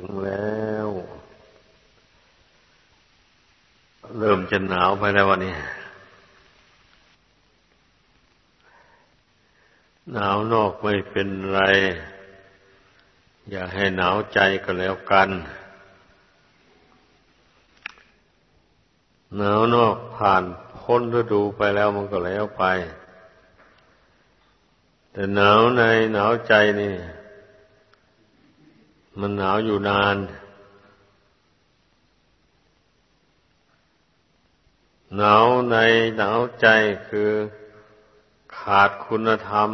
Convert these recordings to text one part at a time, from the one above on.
ถึงแล้ว เริ่มจะหนาวไปแล้ววันนี้ หนาวนอกไม่เป็นไร อย่าให้หนาวใจก็แล้วกัน หนาวนอกผ่านพ้นฤดูไปแล้วมันก็แล้วไป แต่หนาวในหนาวใจนี่ มันหนาวอยู่นาน หนาวในหนาวใจคือขาดคุณธรรม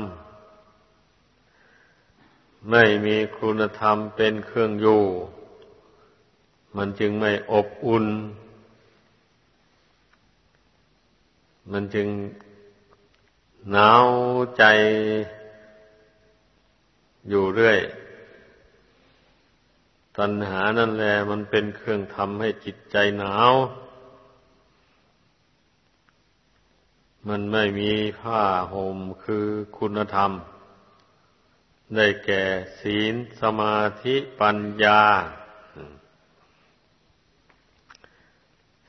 ไม่มีคุณธรรมเป็นเครื่องอยู่ มันจึงไม่อบอุ่น มันจึงหนาวใจอยู่เรื่อย ตัณหานั่นแหละมันเป็นเครื่องทำให้จิตใจหนาว มันไม่มีผ้าห่มคือคุณธรรม ได้แก่ศีลสมาธิปัญญา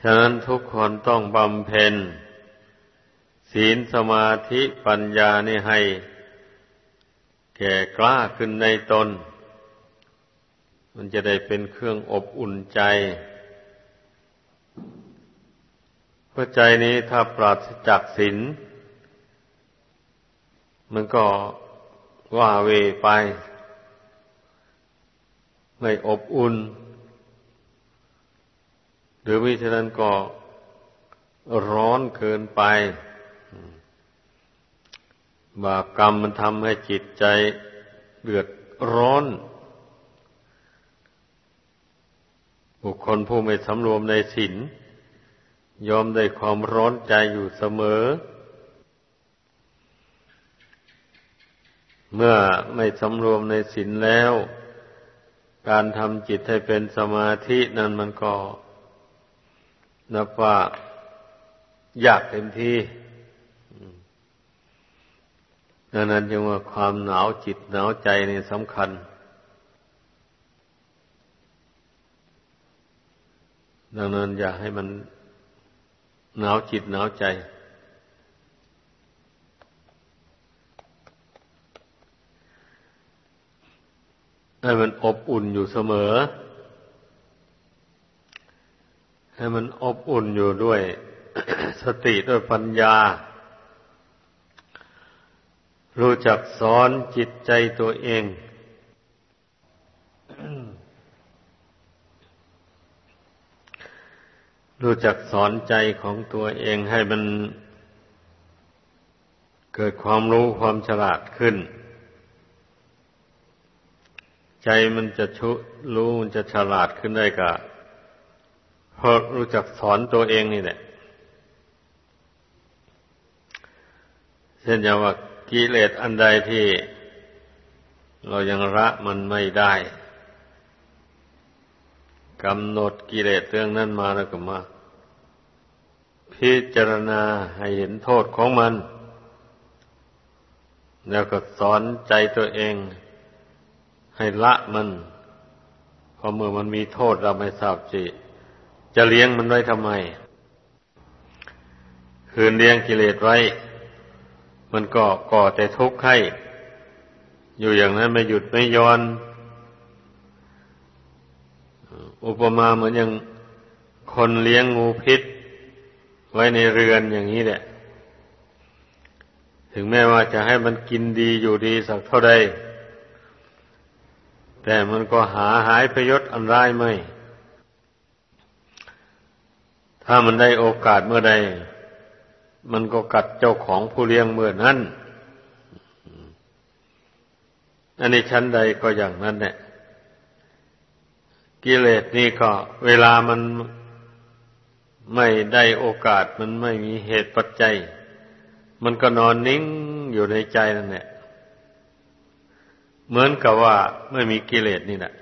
ฉะนั้นทุกคนต้องบำเพ็ญ ศีลสมาธิปัญญานี่ให้ แก่กล้าขึ้นในตน มันจะได้เป็นเครื่องอบอุ่นใจ เพราะใจนี้ถ้าปราศจากศีลมันก็ว่าเวไป ไม่อบอุ่น หรือมิฉะนั้นก็ร้อนเกินไป บาปกรรมมันทำให้จิตใจเดือดร้อน บุคคลผู้ไม่สำรวมในศีลยอมได้ความร้อนใจอยู่เสมอ เมื่อไม่สำรวมในศีลแล้ว การทำจิตให้เป็นสมาธินั้นมันก็นับว่ายากเต็มที่ดังนั้นจึงว่าความหนาวจิตหนาวใจนี่สำคัญ ดังนั้นอย่าให้มันหนาวจิตหนาวใจ ให้มันอบอุ่นอยู่เสมอ ให้มันอบอุ่นอยู่ด้วย สติด้วยปัญญา รู้จักสอนจิตใจตัวเอง รู้จักสอนใจของตัวเองให้มันเกิดความรู้ความฉลาดขึ้น ใจมันจะชุรู้มันจะฉลาดขึ้นได้กะเพราะรู้จักสอนตัวเองนี่แหละเช่นอย่างว่ากิเลสอันใดที่เรายังละมันไม่ได้ กำหนดกิเลสเรื่องนั้นมาแล้วก็มา พิจารณาให้เห็นโทษของมัน แล้วก็สอนใจตัวเอง ให้ละมันเพราะเมื่อมันมีโทษเราไม่ทราบจิจะเลี้ยงมันไว้ทำไม คืนเลี้ยงกิเลสไว้ มันก็ก่อแต่ทุกข์ให้ อยู่อย่างนั้นไม่หยุดไม่ย้อน อุปมาเหมือนอย่างคนเลี้ยงงูพิษ ไว้ในเรือนอย่างนี้แหละ ถึงแม้ว่าจะให้มันกินดีอยู่ดีสักเท่าใด แต่มันก็หาหายพยศอันร้ายไม่ ถ้ามันได้โอกาสเมื่อใด มันก็กัดเจ้าของผู้เลี้ยงเมื่อนั้น อันนี้ชั้นใดก็อย่างนั้นแหละ กิเลสนี่ก็ เวลามันไม่ได้โอกาสมันไม่มีเหตุปัจจัย มันก็นอนนิ่งอยู่ในใจนั่นแหละเหมือนกับว่าไม่มีกิเลสนี่แหละ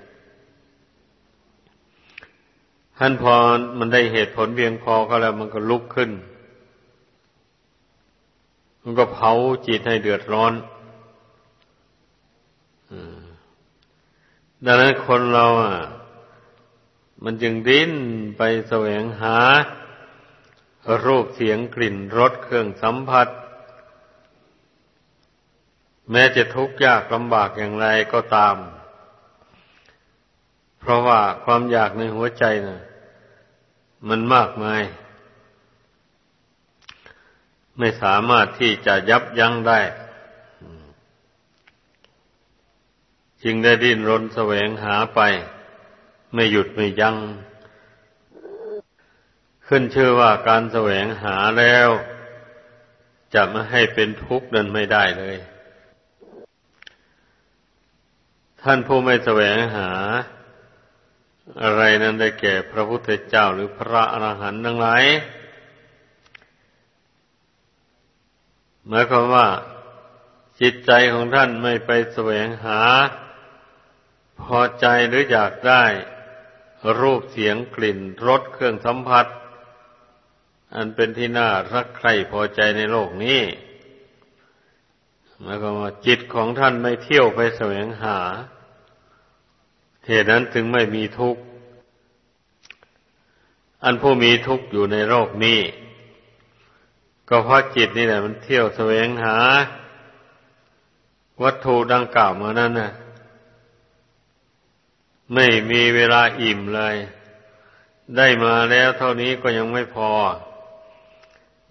ท่านพอมันได้เหตุผลเพียงพอก็แล้ว มันก็ลุกขึ้น มันก็เผาจิตให้เดือดร้อนดังนั้นคนเราอะ มันจึงดิ้นไปแสวงหา รูปเสียงกลิ่นรสเครื่องสัมผัส แม้จะทุกข์ยากลำบากอย่างไรก็ตาม เพราะว่าความอยากในหัวใจนะ่ะ มันมากมาย ไม่สามารถที่จะยับยั้งได้ จึงได้ดิ้นรนแสวงหาไป ไม่หยุดไม่ยัง้งขึ้นชื่อว่าการแสวงหาแล้ว จะไม่ให้เป็นทุกข์นั้นไม่ได้เลย ท่านผู้ไม่แสวงหา อะไรนั้นได้แก่พระพุทธเจ้าหรือพระอรหันต์ทั้งหลายหมายความว่าจิตใจของท่านไม่ไปแสวงหา พอใจหรืออยากได้ รูปเสียงกลิ่นรสเครื่องสัมผัส อันเป็นที่น่ารักใคร่พอใจในโลกนี้หมายความว่าจิตของท่านไม่เที่ยวไปแสวงหาเหตุนั้นถึงไม่มีทุกข์ อันผู้มีทุกข์อยู่ในโลกนี้ ก็เพราะจิตนี่แหละมันเที่ยวแสวงหา วัตถุดังกล่าวมานั้นนะ่ะ ไม่มีเวลาอิ่มเลย ได้มาแล้วเท่านี้ก็ยังไม่พอ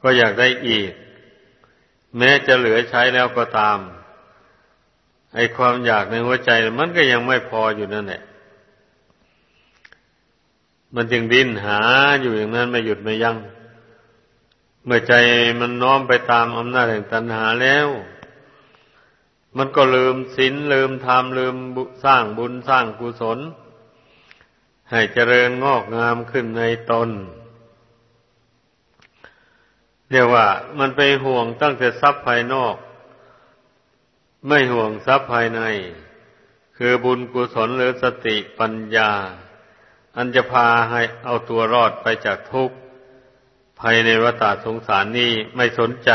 ก็อยากได้อีก แม้จะเหลือใช้แล้วก็ตาม ไอความอยากในหัวใจมันก็ยังไม่พออยู่นั่นแหละ มันจึงดิ้นหาอยู่อย่างนั้นไม่หยุดไม่ยัง้งเมื่อใจมันน้อมไปตามอำนาจแห่งตัณหาแล้ว มันก็ลืมศีลลืมธรรมลืมสร้างบุญสร้างกุศล ให้เจริญงอกงามขึ้นในตน เรียกว่ามันไปห่วงตั้งแต่ทรัพย์ภายนอก ไม่ห่วงทรัพย์ภายใน คือบุญกุศลหรือสติปัญญา อันจะพาให้เอาตัวรอดไปจากทุกข์ภายในวัฏสงสารนี้ไม่สนใจ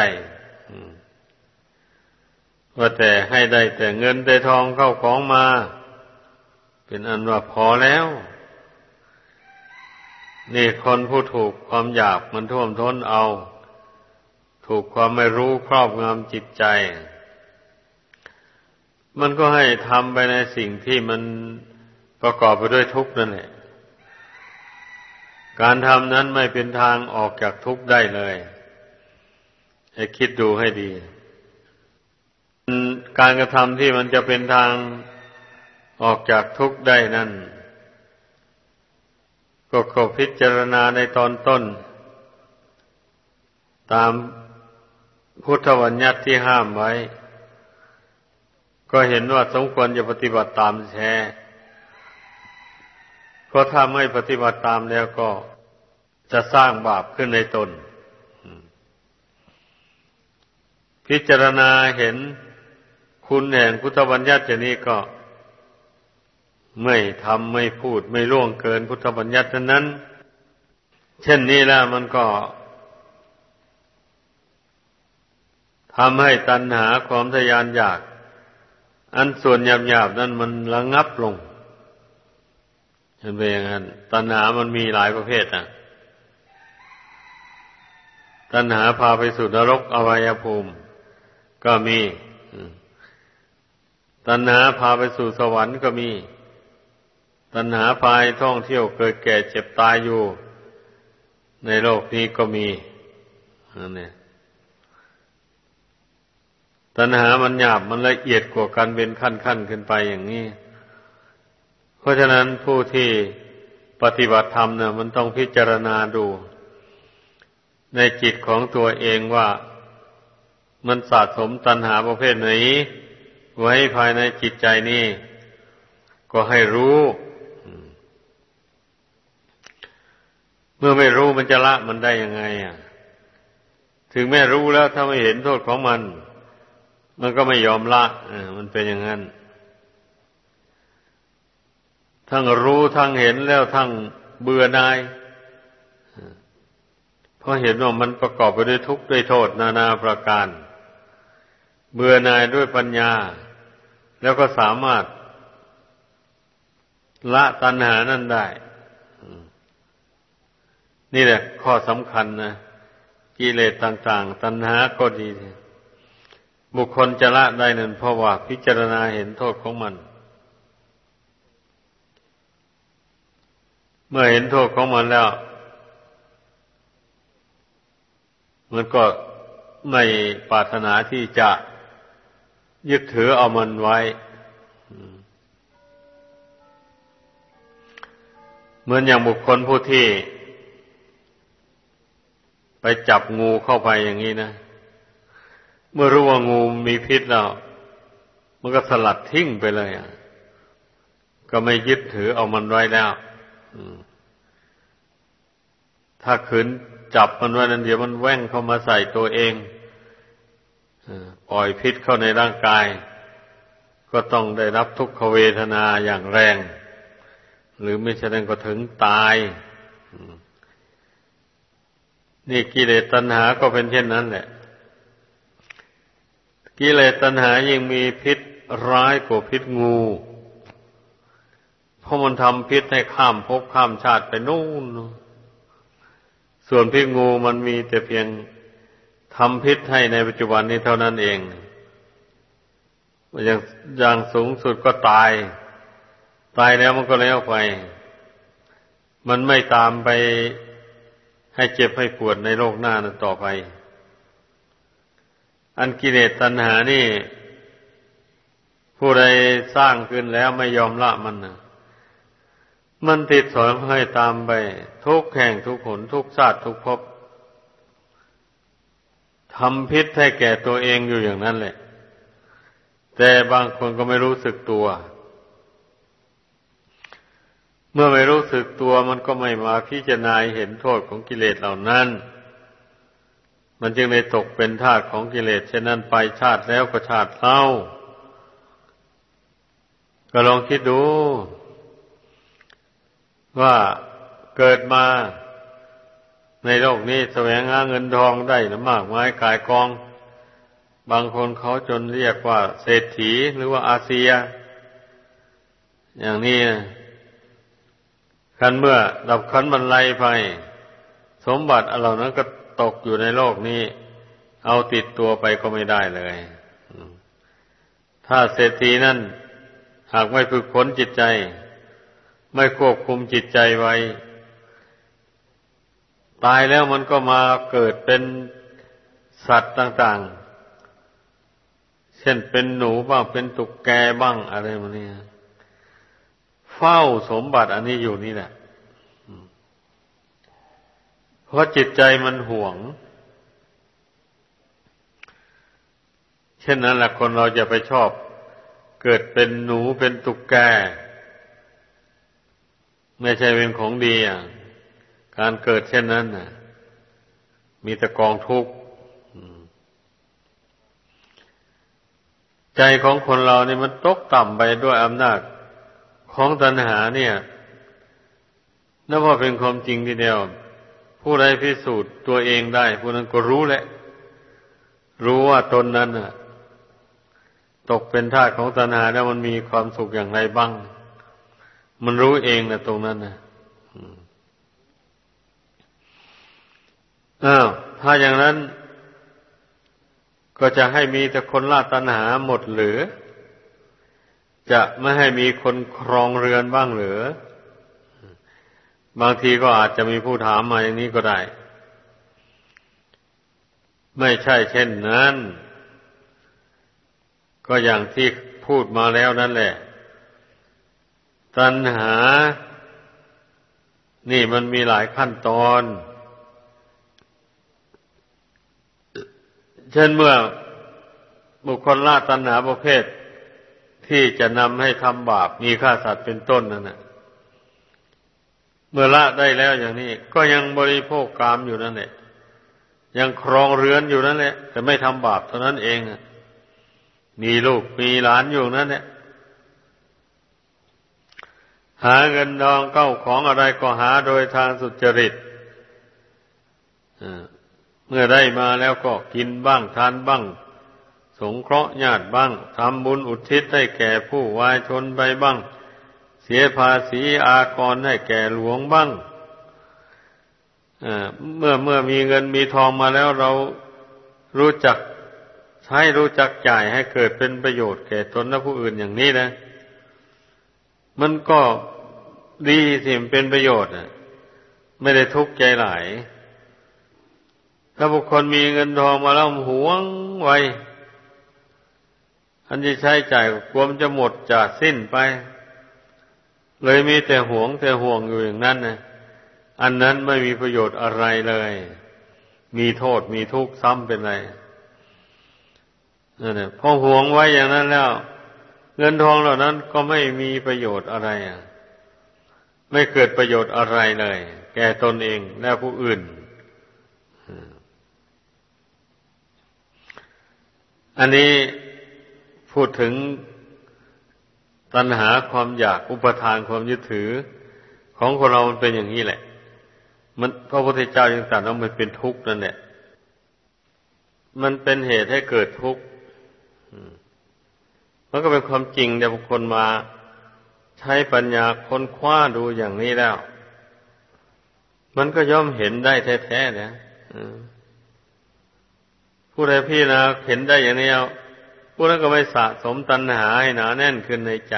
ว่าแต่ให้ได้แต่เงินได้ทองเข้าของมา เป็นอันว่าพอแล้ว นี่คนผู้ถูกความอยากมันท่วมท้นเอา ถูกความไม่รู้ครอบงำจิตใจ มันก็ให้ทำไปในสิ่งที่มันประกอบไปด้วยทุกข์นั่นแหละการทำนั้นไม่เป็นทางออกจากทุกข์ได้เลย ให้คิดดูให้ดี การกระทำที่มันจะเป็นทางออกจากทุกข์ได้นั่น ก็ขอพิจารณาในตอนต้น ตามพุทธวัญญัติที่ห้ามไว้ ก็เห็นว่าสมควรจะปฏิบัติตามแท้เพราะถ้าไม่ปฏิบัติตามแล้วก็จะสร้างบาปขึ้นในตน พิจารณาเห็น คุณแห่งพุทธบัญญัติอย่างนี้ก็ ไม่ทำไม่พูดไม่ล่วงเกินพุทธบัญญัตินั้น เช่นนี้แล้วมันก็ทำให้ตัณหาความทยานอยาก อันส่วนหยาบๆนั้นมันระงับลงเห็นไหมอย่างนั้น ตัณหามันมีหลายประเภทอะตัณหาพาไปสู่นรกอวัยภูมิ ก็มี ตัณหาพาไปสู่สวรรค์ก็มี ตัณหาพายท่องเที่ยวเกิดแก่เจ็บตายอยู่ ในโลกนี้ก็มีนั่นเองตัณหามันหยาบมันละเอียดกว่ากันเป็นขั้นขั้นขึ้นไปอย่างนี้ เพราะฉะนั้นผู้ที่ปฏิบัติธรรมเนี่ยมันต้องพิจารณาดู ในจิตของตัวเองว่ามันสะสมตัณหาประเภทไหน ไว้ภายในจิตใจนี่ก็ให้รู้ เมื่อไม่รู้มันจะละมันได้ยังไงอะ ถึงแม้รู้แล้วถ้าไม่เห็นโทษของมัน มันก็ไม่ยอมละอ่ามันเป็นอย่างนั้น ทั้งรู้ทั้งเห็นแล้วทั้งเบื่อนายเพราะเห็นว่ามันประกอบไปด้วยทุกข์ด้วยโทษนานาประการ เบื่อนายด้วยปัญญา แล้วก็สามารถ ละตัณหานั่นได้ นี่แหละ ข้อสำคัญนะกิเลสต่าง ๆ ตัณหาก็ดี บุคคลจะละได้นั่นเพราะว่าพิจารณาเห็นโทษของมัน เมื่อเห็นโทษของมันแล้ว มันก็ไม่ปรารถนาที่จะ ยึดถือเอามันไว้ เหมือนอย่างบุคคลผู้ที่ ไปจับงูเข้าไปอย่างนี้นะ เมื่อรู้ว่างูมีพิษแล้ว มันก็สลัดทิ้งไปเลยอะก็ไม่ยึดถือเอามันไว้แล้วถ้าขืนจับมันไว้นั้นเดี๋ยวมันแว่งเข้ามาใส่ตัวเอง ปล่อยพิษเข้าในร่างกาย ก็ต้องได้รับทุกขเวทนาอย่างแรง หรือไม่ฉะนั้นก็ถึงตายนี่กิเลสตัณหาก็เป็นเช่นนั้นแหละ กิเลสตัณหายิ่งมีพิษร้ายกว่าพิษงู เพราะมันทำพิษให้ข้ามภพข้ามชาติไปนู่น ส่วนพิษงูมันมีแต่เพียง ทำพิษให้ในปัจจุบันนี้เท่านั้นเองอย่างอย่างสูงสุดก็ตาย ตายแล้วมันก็แล้วไป มันไม่ตามไปให้เจ็บให้ปวดในโลกหน้านั้นต่อไป อันกิเลสตัณหานี่ ผู้ใดสร้างขึ้นแล้วไม่ยอมละมันนะมันติดสอยให้ตามไป ทุกแห่งทุกผลทุกชาติทุกภพ ทำพิษให้แก่ตัวเองอยู่อย่างนั้นแหละ แต่บางคนก็ไม่รู้สึกตัว เมื่อไม่รู้สึกตัวมันก็ไม่มาพิจารณาเห็นโทษของกิเลสเหล่านั้น มันจึงได้ตกเป็นทาสของกิเลสเช่นนั้นไปชาติแล้วก็ชาติเล่า ก็ลองคิดดู ว่าเกิดมา ในโลกนี้แสวงหาเงินทองได้นะมากมายกายกอง บางคนเขาจนเรียกว่าเศรษฐีหรือว่าอาเซีย อย่างนี้คันเมื่อดับคันบรรลัยไป สมบัติเหล่านั้นก็ตกอยู่ในโลกนี้ เอาติดตัวไปก็ไม่ได้เลย ถ้าเศรษฐีนั่นหากไม่ฝึกฝนจิตใจ ไม่ควบคุมจิตใจไว้ ตายแล้วมันก็มาเกิดเป็นสัตว์ต่างๆ เช่นเป็นหนูบ้างเป็นตุกแกบ้างอะไรมาเนี่ยเฝ้าสมบัติอันนี้อยู่นี่แหละเพราะจิตใจมันห่วง เช่นนั้นแหละคนเราจะไปชอบเกิดเป็นหนูเป็นตุกแก ไม่ใช่เป็นของดีอะ การเกิดเช่นนั้นน่ะมีแต่กองทุกข์ใจของคนเราเนี่ยมันตกต่ำไปด้วยอำนาจของตัณหาเนี่ยนับว่าเป็นความจริงทีเดียว ผู้ใดพิสูจน์ตัวเองได้ ผู้นั้นก็รู้แหละ รู้ว่าตนนั้นน่ะตกเป็นทาสของตัณหาแล้วมันมีความสุขอย่างไรบ้าง มันรู้เองนะตรงนั้นนะ อ้าวถ้าอย่างนั้น ก็จะให้มีแต่คนล่าตัณหาหมดหรือ จะไม่ให้มีคนครองเรือนบ้างหรือบางทีก็อาจจะมีผู้ถามมาอย่างนี้ก็ได้ ไม่ใช่เช่นนั้น ก็อย่างที่พูดมาแล้วนั่นแหละ ตัณหา นี่มันมีหลายขั้นตอน เช่นเมื่อบุคคลละตัณหาประเภท ที่จะนำให้ทำบาปมีฆ่าสัตว์เป็นต้นนั่นนะเมื่อละได้แล้วอย่างนี้ ก็ยังบริโภคกามอยู่นั่นแหละยังครองเรือนอยู่นั่นแหละแต่ไม่ทำบาปเท่านั้นเองมีลูกมีหลานอยู่นั่นแหละหาเงินดองเก้าของอะไรก็หาโดยทางสุจริต เมื่อได้มาแล้วก็กินบ้างทานบ้าง สงเคราะห์ญาติบ้างทำบุญอุทิศให้แก่ผู้วายชนไปบ้าง เสียภาษีอากรให้แก่หลวงบ้างเมื่อเมื่อมีเงินมีทองมาแล้วเรารู้จักใช้รู้จักจ่ายให้เกิดเป็นประโยชน์แก่ตนและผู้อื่นอย่างนี้นะ มันก็ดีสิมเป็นประโยชน์ไม่ได้ทุกข์ใจหลาย ถ้าบุคคลมีเงินทองมาแล้วหวงไว้อันจะใช้จ่ายกลัวมันจะหมดจะสิ้นไป เลยมีแต่หวงแต่ห่วงอยู่อย่างนั้นนะอันนั้นไม่มีประโยชน์อะไรเลย มีโทษมีทุกข์ซ้ำเป็นไรนั่นแหละพอห่วงไว้อย่างนั้นแล้ว เงินทองเหล่านั้นก็ไม่มีประโยชน์อะไรอะ ไม่เกิดประโยชน์อะไรเลย แก่ตนเองและผู้อื่น อันนี้พูดถึงตัณหาความอยากอุปทานความยึดถือ ของคนเรามันเป็นอย่างนี้แหละ มันพระพุทธเจ้ายังตรัสว่ามันเป็นทุกข์นั่นแหละมันเป็นเหตุให้เกิดทุกข์มันก็เป็นความจริงแต่บุคคลมาใช้ปัญญาค้นคว้าดูอย่างนี้แล้ว มันก็ย่อมเห็นได้แท้ๆเนี่ย ผู้ใดพี่นะเห็นได้อย่างนี้ผู้นั้นก็ไม่สะสมตัณหาให้หนาแน่นขึ้นในใจ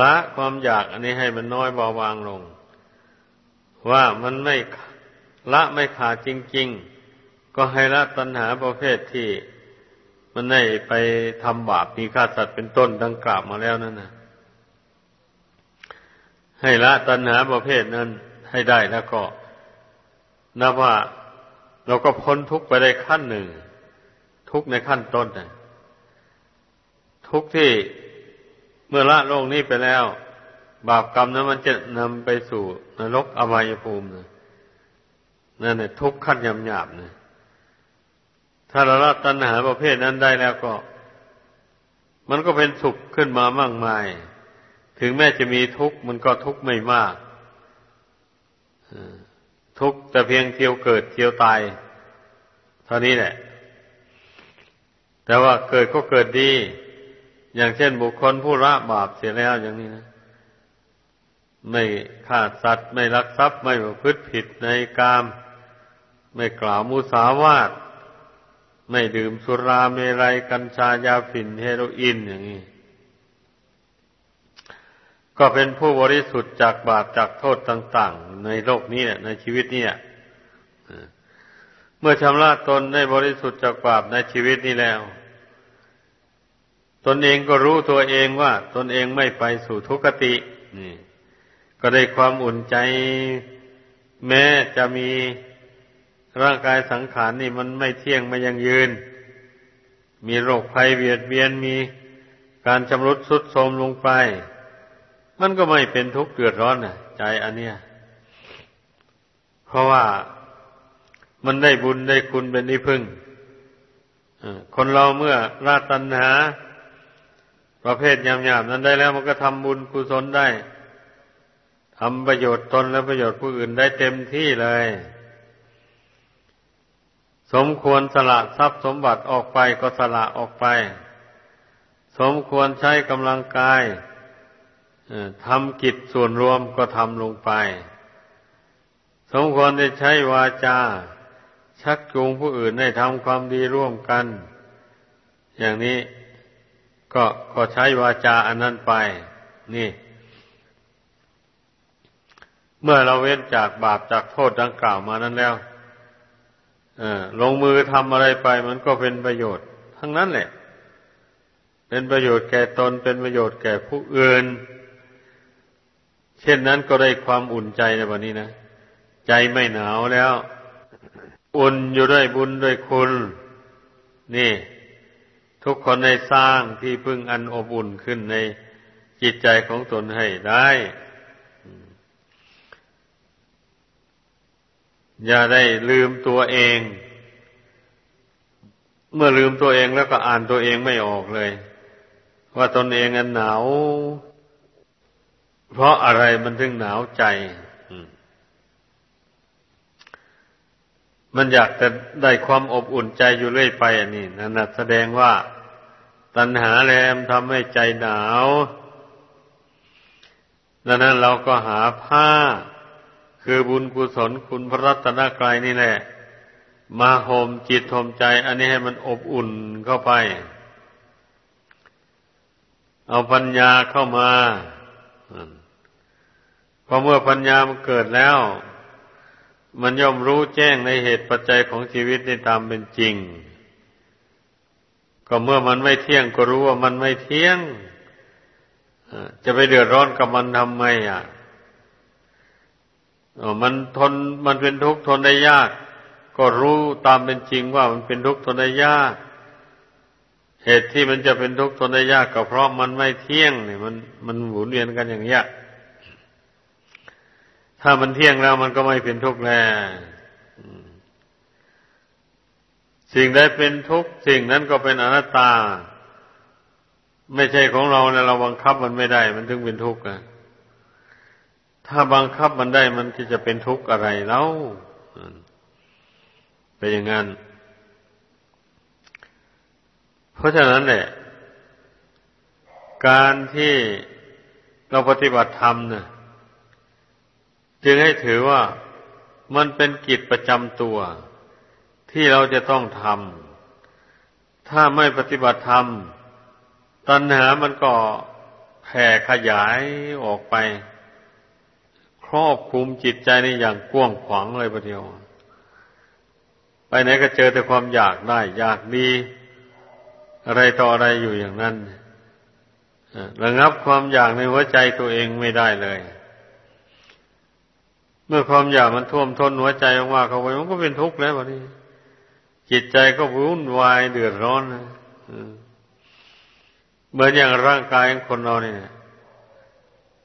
ละความอยากอันนี้ให้มันน้อยเบาบางลง ว่ามันไม่ละไม่ขาดจริง ๆ ก็ให้ละตัณหาประเภทที่มันได้ไปทำบาปมีฆ่าสัตว์เป็นต้นดังกล่าวมาแล้วนั่นนะให้ละตัณหาประเภทนั้นให้ได้แล้วก็นับว่า เราก็พ้นทุกไปได้ขั้นหนึ่ง ทุกในขั้นต้นนะทุกที่เมื่อละโลกนี้ไปแล้ว บาปกรรมนั้นมันจะนำไปสู่นรกอบายภูมินะนั่นแหละทุกขั้นยำหยาบนะถ้าเราละตัณหาประเภทนั้นได้แล้วก็ มันก็เป็นสุขขึ้นมามากมาย ถึงแม้จะมีทุกข์มันก็ทุกข์ไม่มาก ทุกข์แต่เพียงเที่ยวเกิดเที่ยวตาย เท่านี้แหละ แต่ว่าเกิดก็เกิดดี อย่างเช่นบุคคลผู้ละบาปเสียแล้วอย่างนี้นะ ไม่ฆ่าสัตว์ ไม่ลักทรัพย์ ไม่ประพฤติผิดในกาม ไม่กล่าวมุสาวาท ไม่ดื่มสุราเมรัยกัญชายาฝิ่นเฮโรอีนอย่างนี้ ก็เป็นผู้บริสุทธิ์จากบาปจากโทษต่าง ๆ ในโลกนี้ในชีวิตนี้เมื่อชำระตนได้บริสุทธิ์จากบาปในชีวิตนี้แล้ว ตนเองก็รู้ตัวเองว่า ตนเองไม่ไปสู่ทุกตินี่ ก็ได้ความอุ่นใจ แม้จะมีร่างกายสังขารนี่มันไม่เที่ยงไม่ยังยืน มีโรคภัยเบียดเบียนมีการชำรุดสุดโทรมลงไป มันก็ไม่เป็นทุกข์เดือดร้อนนะใจอันเนี้ยเพราะว่ามันได้บุญได้คุณเป็นนิพึ่งคนเราเมื่อราตัณหา ประเภทยามๆนั้นได้แล้ว มันก็ทำบุญกุศลได้ทำประโยชน์ตนและประโยชน์ผู้อื่นได้เต็มที่เลย สมควรสละทรัพย์สมบัติออกไปก็สละออกไป สมควรใช้กำลังกาย ทำกิจส่วนรวมก็ทำลงไป สมควรได้ใช้วาจา ชักจูงผู้อื่นให้ทำความดีร่วมกัน อย่างนี้ก็ก็ใช้วาจาอันนั้นไป นี่ เมื่อเราเว้นจากบาปจากโทษดังกล่าวมานั้นแล้วลงมือทำอะไรไปมันก็เป็นประโยชน์ ทั้งนั้นแหละ เป็นประโยชน์แก่ตนเป็นประโยชน์แก่ผู้อื่น เช่นนั้นก็ได้ความอุ่นใจในวันนี้นะ ใจไม่หนาวแล้ว อุ่นอยู่ด้วยบุญด้วยคุณ นี่ ทุกคนได้สร้างที่พึ่งอันอบอุ่นขึ้นในจิตใจของตนให้ได้ อย่าได้ลืมตัวเอง เมื่อลืมตัวเองแล้วก็อ่านตัวเองไม่ออกเลย ว่าตนเองอันหนาว เพราะอะไรมันถึงหนาวใจ มันอยากจะได้ความอบอุ่นใจอยู่เรื่อยไปอันนี้นั่นแสดงว่า ตัณหาแรมทำให้ใจหนาวดังนั้นเราก็หาผ้า คือบุญกุศลคุณพระรัตนกรายนี่แหละ มาโฮมจิตโฮมใจ อันนี้ให้มันอบอุ่นเข้าไป เอาปัญญาเข้ามา พอเมื่อปัญญามันเกิดแล้ว มันย่อมรู้แจ้งในเหตุปัจจัยของชีวิตในตามเป็นจริง ก็เมื่อมันไม่เที่ยงก็รู้ว่ามันไม่เที่ยงจะไปเดือดร้อนกับมันทำไมอะมันทนมันเป็นทุกข์ทนได้ยาก ก็รู้ตามเป็นจริงว่ามันเป็นทุกข์ทนได้ยาก เหตุที่มันจะเป็นทุกข์ทนได้ยากก็เพราะมันไม่เที่ยงเนี่ยมันมันหมุนเวียนกันอย่างเงี้ย ถ้ามันเที่ยงแล้วมันก็ไม่เป็นทุกข์แล้วสิ่งใดเป็นทุกข์สิ่งนั้นก็เป็นอนัตตา ไม่ใช่ของเราเนี่ยเราบังคับมันไม่ได้ มันถึงเป็นทุกข์อะถ้าบังคับมันได้มันจะเป็นทุกข์อะไรแล้วเป็นอย่างนั้น เพราะฉะนั้นเนี่ยการที่เราปฏิบัติธรรมเนี่ย จึงให้ถือว่ามันเป็นกิจประจำตัว ที่เราจะต้องทำถ้าไม่ปฏิบัติธรรม ตัณหามันก็แผ่ขยายออกไป ครอบคุมจิตใจในอย่างกว้างขวางเลยประเดียว ไปไหนก็เจอแต่ความอยากได้ อยากดีอะไรต่ออะไรอยู่อย่างนั้นระงับความอยากในหัวใจตัวเองไม่ได้เลย เมื่อความอยากมันท่วมท้นหัวใจมากเข้าไปมันก็เป็นทุกข์แล้ววันนี้จิตใจก็วุ่นวายเดือดร้อนนะเหมือนอย่างร่างกายของคนเราเนี่ย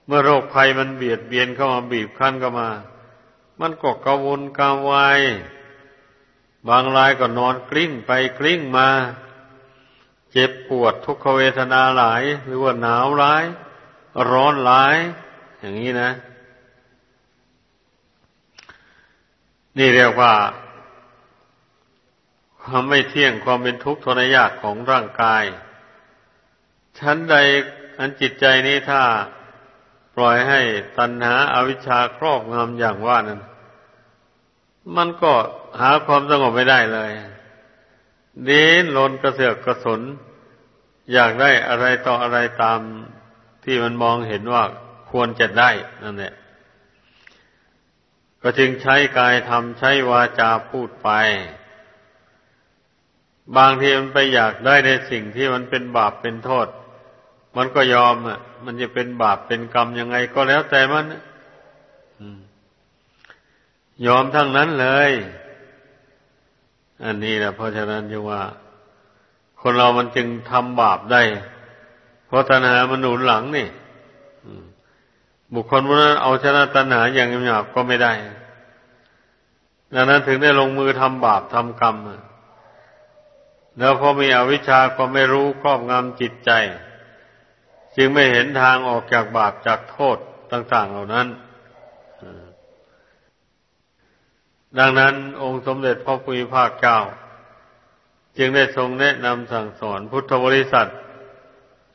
เมื่อโรคภัยมันเบียดเบียนเข้ามาบีบคั้นเข้ามา มันก็กระวนกระวายบางรายก็นอนกลิ้งไปกลิ้งมา เจ็บปวดทุกขเวทนาหลาย หรือว่าหนาวร้าย ร้อนหลาย อย่างนี้นะ นี่เรียกว่า ความไม่เที่ยงความเป็นทุกข์ทนยากของร่างกาย ชั้นใดอันจิตใจนี้ถ้าปล่อยให้ตัณหาอาวิชชาครอบงำอย่างว่านั้น มันก็หาความสงบไม่ได้เลยเดินลนกระเสือกกระสน อยากได้อะไรต่ออะไรตามที่มันมองเห็นว่าควรจะได้นั่นแหละ ก็จึงใช้กายทำใช้วาจาพูดไป บางทีมันไปอยากได้ในสิ่งที่มันเป็นบาปเป็นโทษ มันก็ยอมอะ มันจะเป็นบาปเป็นกรรมยังไงก็แล้วแต่มันยอมทั้งนั้นเลย อันนี้แหละเพราะฉะนั้นจึงว่า คนเรามันจึงทำบาปได้ เพราะตัณหามันหนุนหลังนี่บุคคลพวกนั้นเอาชนะตัณหาอย่างหยาบก็ไม่ได้ ดังนั้นถึงได้ลงมือทำบาปทำกรรม แล้วพอมีอวิชชาก็ไม่รู้ครอบงำจิตใจ จึงไม่เห็นทางออกจากบาปจากโทษต่าง ๆ เหล่านั้น ดังนั้นองค์สมเด็จพระพุทธภาคเจ้า จึงได้ทรงแนะนำสั่งสอนพุทธบริษัท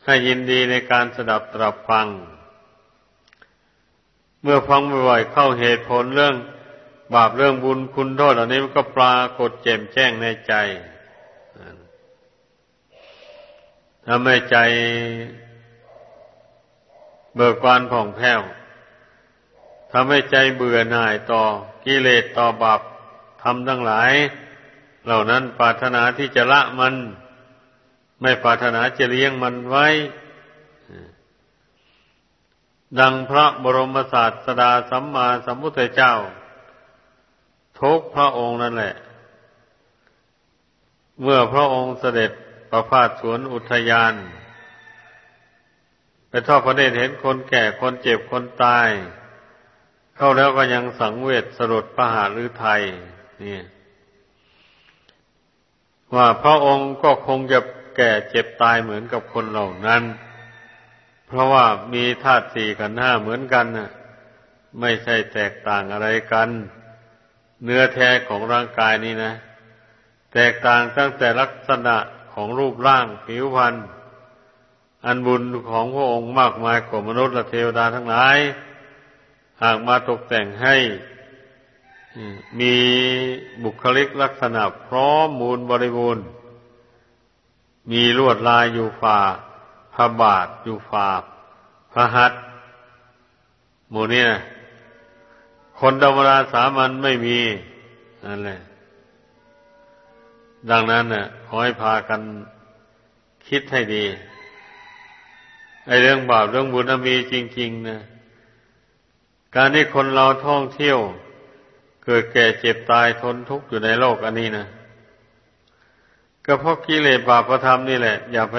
ให้ยินดีในการสดับตรับฟัง เมื่อฟังบ่อยๆเข้าเหตุผลเรื่อง บาปเรื่องบุญคุณโทษเหล่านี้มันก็ปรากฏแจ่มแจ้งในใจทำให้ใจเบิกบานผ่องแผ้วทำให้ใจเบื่อหน่ายต่อกิเลสต่อบาปทำทั้งหลาย เหล่านั้นปรารถนาที่จะละมัน ไม่ปรารถนาจะเลี้ยงมันไว้ ดังพระบรมศาสดาสัมมาสัมพุทธเจ้า ทุกพระองค์นั่นแหละ เมื่อพระองค์เสด็จประพาสสวนอุทยาน ไปทอดพระเนตรเห็นคนแก่คนเจ็บคนตาย เข้าแล้วก็ยังสังเวชสลดประหารหรือไทยนี่ว่าพระองค์ก็คงจะแก่เจ็บตายเหมือนกับคนเหล่านั้น เพราะว่ามีธาตุสี่กันห้าเหมือนกันนะไม่ใช่แตกต่างอะไรกัน เนื้อแท้ของร่างกายนี้นะ แตกต่างตั้งแต่ลักษณะของรูปร่างผิวพรรณอันบุญของพระองค์มากมายกว่ามนุษย์และเทวดาทั้งหลาย หากมาตกแต่งให้มีบุคลิกลักษณะพร้อมมูลบริบูรณ์ มีลวดลายอยู่ฝ่าพระบาทอยู่ฝ่าพระหัตถ์หมู่นี้นะ คนธรรมดาสามัญไม่มีนั่นแหละ ดังนั้นน่ะขอให้พากันคิดให้ดีไอ้เรื่องบาปเรื่องบุญมีจริง ๆ นะ การที่คนเราท่องเที่ยว เกิดแก่เจ็บตายทนทุกข์อยู่ในโลกอันนี้นะก็เพราะกิเลสบาปธรรมนี่แหละ อย่าไป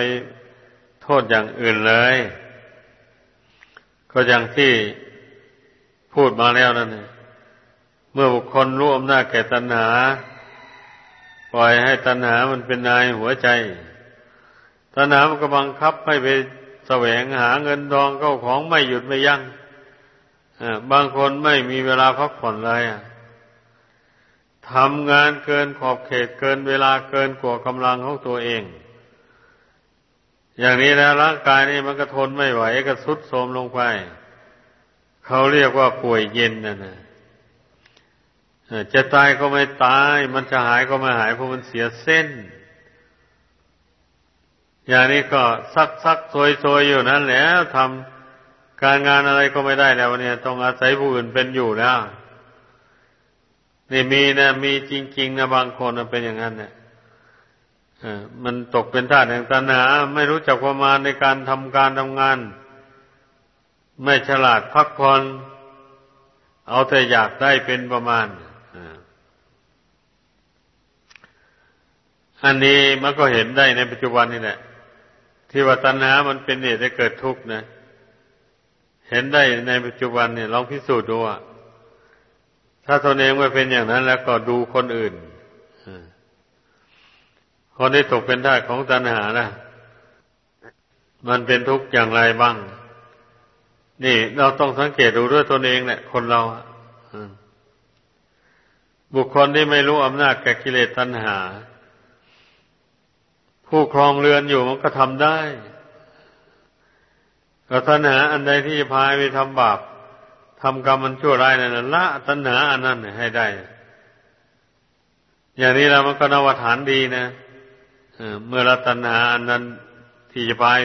โทษอย่างอื่นเลย ก็อย่างที่ พูดมาแล้วนั่นเองเมื่อบุคคลรู้อำนาจแก่ตัณหา ปล่อยให้ตัณหามันเป็นนายหัวใจ ตัณหามันก็บังคับให้ไปแสวงหาเงินทองเข้าของไม่หยุดไม่ยัง้งบางคนไม่มีเวลาพักผ่อนเลยทำงานเกินขอบเขตเกินเวลาเกินกว่ากำลังของตัวเอง อย่างนี้แล้วร่างกายนี่มันก็ทนไม่ไหวก็สุดโทรมลงไป เขาเรียกว่าป่วยเย็นนะนะจะตายก็ไม่ตาย มันจะหายก็ไม่หายเพราะมันเสียเส้น อย่างนี้ก็ซักซักซวยซวยอยู่นั่นแหละทำการงานอะไรก็ไม่ได้แล้วเนี่ยต้องอาศัยผู้อื่นเป็นอยู่แล้วนี่มีนะมีจริง ๆนะบางคนเป็นอย่างนั้นเนี่ยมันตกเป็นทาสแห่งตัณหาไม่รู้จักประมาณในการทำการทำงาน ไม่ฉลาดพักผ่อนเอาแต่อยากได้เป็นประมาณอันนี้มันก็เห็นได้ในปัจจุบันนี่แหละที่ว่าตัณหามันเป็นเหตุให้เกิดทุกข์นะ เห็นได้ในปัจจุบันเนี่ยลองพิสูจน์ดูอะถ้าตนเองไม่เป็นอย่างนั้น แล้วก็ดูคนอื่นคนที่ตกเป็นทาสของตัณหานะมันเป็นทุกข์อย่างไรบ้าง นี่เราต้องสังเกตดูด้วยตนเองแหละคนเราบุคคลที่ไม่รู้อำนาจแก่กิเลสตัณหา ผู้ครองเรือนอยู่มันก็ทำได้ก็ตัณหาอันใดที่จะพายไปทำบาปทำกรรมมันชั่วร้ายนั่นละตัณหาอันนั้นให้ได้ อย่างนี้แล้วมันก็นวฐานดีนะเมื่อละตัณหาอันนั้นที่จะพาย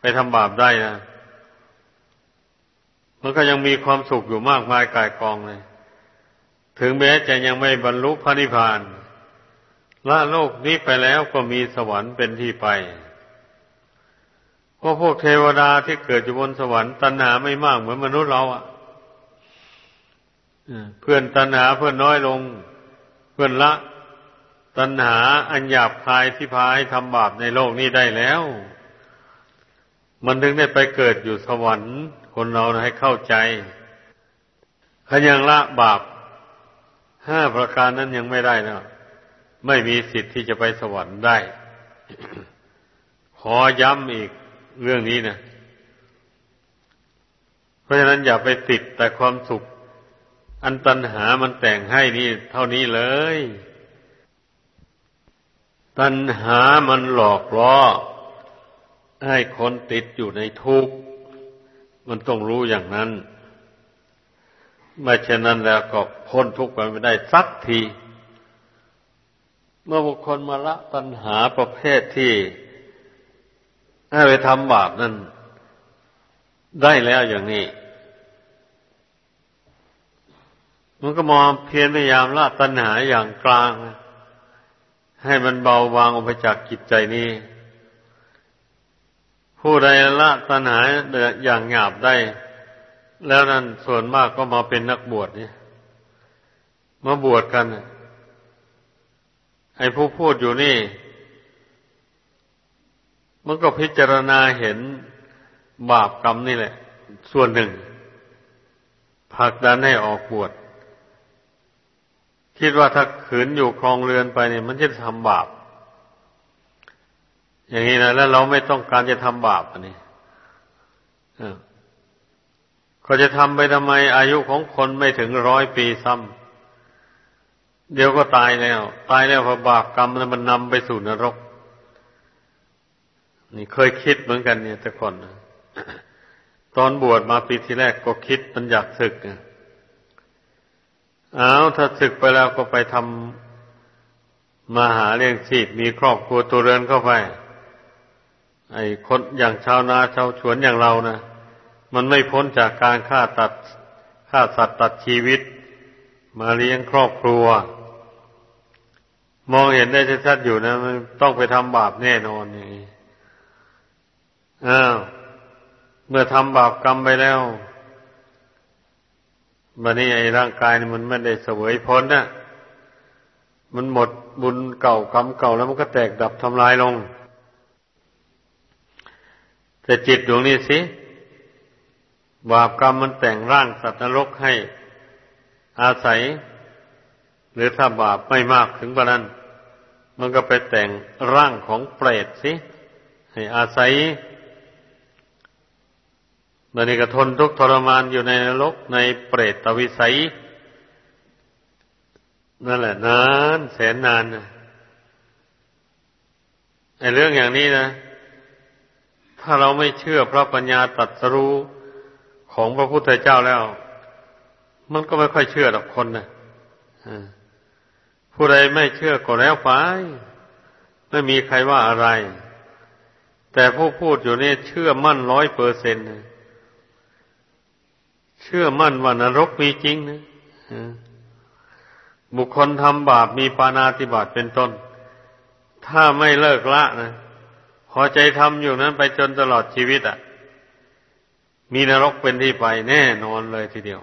ไปทำบาปได้นะ มันก็ยังมีความสุขอยู่มากมายกายกองเลย ถึงแม้จะยังไม่บรรลุพระนิพพานละโลกนี้ไปแล้วก็มีสวรรค์เป็นที่ไปเพราะพวกเทวดาที่เกิดอยู่บนสวรรค์ตัณหาไม่มากเหมือนมนุษย์เราอะเพื่อนตัณหาเพื่อนน้อยลง เพื่อนละ ตัณหาอันหยาบคายที่พาให้ทำบาปในโลกนี้ได้แล้ว มันถึงได้ไปเกิดอยู่สวรรค์ คนเราให้เข้าใจขยังละบาปห้าประการนั้นยังไม่ได้นะไม่มีสิทธิ์ที่จะไปสวรรค์ได้ ขอย้ำอีกเรื่องนี้นะเพราะฉะนั้นอย่าไปติดแต่ความสุข อันตัณหามันแต่งให้นี่ เท่านี้เลย ตัณหามันหลอกล่อให้คนติดอยู่ในทุกข์ มันต้องรู้อย่างนั้นไม่เช่นนั้นแล้วก็พ้นทุกข์ไปไม่ได้สักที เมื่อบุคคลมาละตัณหาประเภทที่ให้ไปทำบาปนั้น ได้แล้วอย่างนี้ มันก็มองเพียรพยายามละตัณหาอย่างกลาง ให้มันเบาบางออกไปจากจิตใจนี้ ผู้ใดละตัณหาอย่างหยาบได้ แล้วนั้นส่วนมากก็มาเป็นนักบวชนี่มาบวชกันไอ้ผู้พูดอยู่นี่ มันก็พิจารณาเห็นบาปกรรมนี่แหละ ส่วนหนึ่งผลักดันให้ออกบวชคิดว่าถ้าขืนอยู่ครองเรือนไปเนี่ยมันจะทำบาป อย่างนี้นะแล้วเราไม่ต้องการจะทำบาปอันนี้ก็จะทำไปทำไมอายุของคนไม่ถึงร้อยปีซ้ำเดี๋ยวก็ตายแล้ว ตายแล้วเพราะบาปกรรมมันนำไปสู่นรก นี่เคยคิดเหมือนกันเนี่ยแต่ก่อนตอนบวชมาปีที่แรกก็คิดมันอยากศึกเอาถ้าศึกไปแล้วก็ไปทำมาหาเลี้ยงชีพมีครอบครัวตัวเรือนเข้าไป ไอ้คนอย่างชาวนาชาวสวนอย่างเรานะมันไม่พ้นจากการฆ่าตัดฆ่าสัตว์ตัดชีวิต มาเลี้ยงครอบครัว มองเห็นได้ชัดๆอยู่นะมันต้องไปทำบาปแน่นอนอย่างนี้อ้าวเมื่อทำบาปกรรมไปแล้วบันนี้ไอ้ร่างกายนี่มันไม่ได้เสวยพ้นนะมันหมดบุญเก่ากรรมเก่าแล้วมันก็แตกดับทำลายลง แต่จิตดวงนี้สิบาปกรรมมันแต่งร่างสัตว์นรกให้อาศัย หรือถ้าบาปไม่มากถึงปานนั้น มันก็ไปแต่งร่างของเปรตสิ ให้อาศัยบันนี้ก็ทนทุกข์ทรมานอยู่ในนรกในเปรตตวิสัย นั่นแหละนาน แสนนานนะไอ้เรื่องอย่างนี้นะ ถ้าเราไม่เชื่อพระปัญญาตรัสรู้ของพระพุทธเจ้าแล้ว มันก็ไม่ค่อยเชื่อหรอกคนนะผู้ใดไม่เชื่อก็แล้วไปไม่มีใครว่าอะไร แต่ผู้พูดอยู่นี่เชื่อมั่นร้อยเปอร์เซ็นต์เชื่อมั่นว่านรกมีจริงนะบุคคลทำบาปมีปานาติบาตเป็นต้น ถ้าไม่เลิกละนะ พอใจทำอยู่นั้นไปจนตลอดชีวิตอะ มีนรกเป็นที่ไปแน่นอนเลยทีเดียว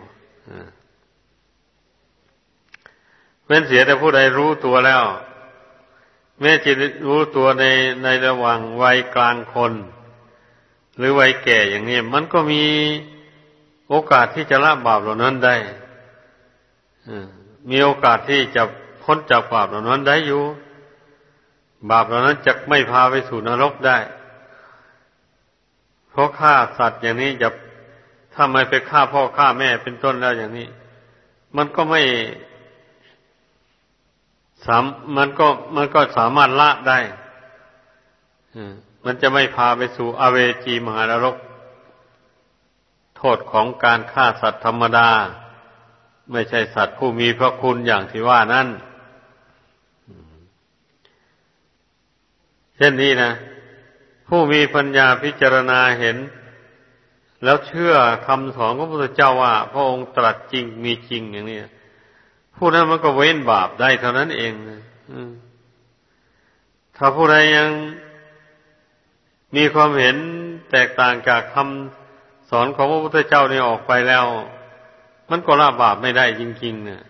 เว้นเสียแต่ผู้ใดรู้ตัวแล้ว แม้จะรู้ตัวในในระหว่างวัยกลางคน หรือวัยแก่อย่างนี้ มันก็มีโอกาสที่จะละบาปเหล่านั้นได้มีโอกาสที่จะพ้นจากบาปเหล่านั้นได้อยู่ บาปเหล่านั้นจะไม่พาไปสู่นรกได้ เพราะฆ่าสัตว์อย่างนี้จะถ้าไม่ไปฆ่าพ่อฆ่าแม่เป็นต้นแล้วอย่างนี้ มันก็ไม่สามมันก็มันก็สามารถละได้มันจะไม่พาไปสู่อเวจีมหานรก โทษของการฆ่าสัตว์ธรรมดา ไม่ใช่สัตว์ผู้มีพระคุณอย่างที่ว่านั่น ช่นนี้นะ ผู้มีปัญญาพิจารณาเห็น แล้วเชื่อคำสอนของพระพุทธเจ้าว่า พระองค์ตรัสจริงมีจริงอย่างนี้ผู้นั้นมันก็เว้นบาปได้เท่านั้นเองถ้าผู้ใดยังมีความเห็นแตกต่างจากคำสอนของพระพุทธเจ้านี่ออกไปแล้ว มันก็ละบาปไม่ได้จริงๆเนี่ย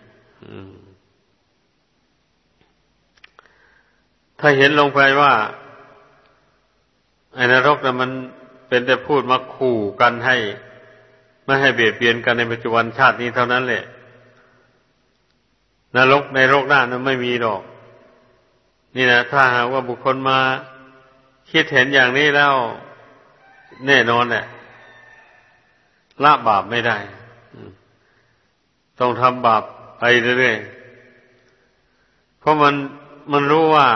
ถ้าเห็นลงไปว่า ไอ้นรกนะ่ะมันเป็นแต่พูดมาขู่กันให้ ไม่ให้เบียดเบียนกันในปัจจุบันชาตินี้เท่านั้นแหละ นรกในโลกหน้านั้นไม่มีหรอก นี่นะถ้าหากว่าบุคคลมาคิดเห็นอย่างนี้แล้ว แน่นอนแหละละบาปไม่ได้ ต้องทำบาปไปเรื่อยๆเพราะมันมันรู้ว่า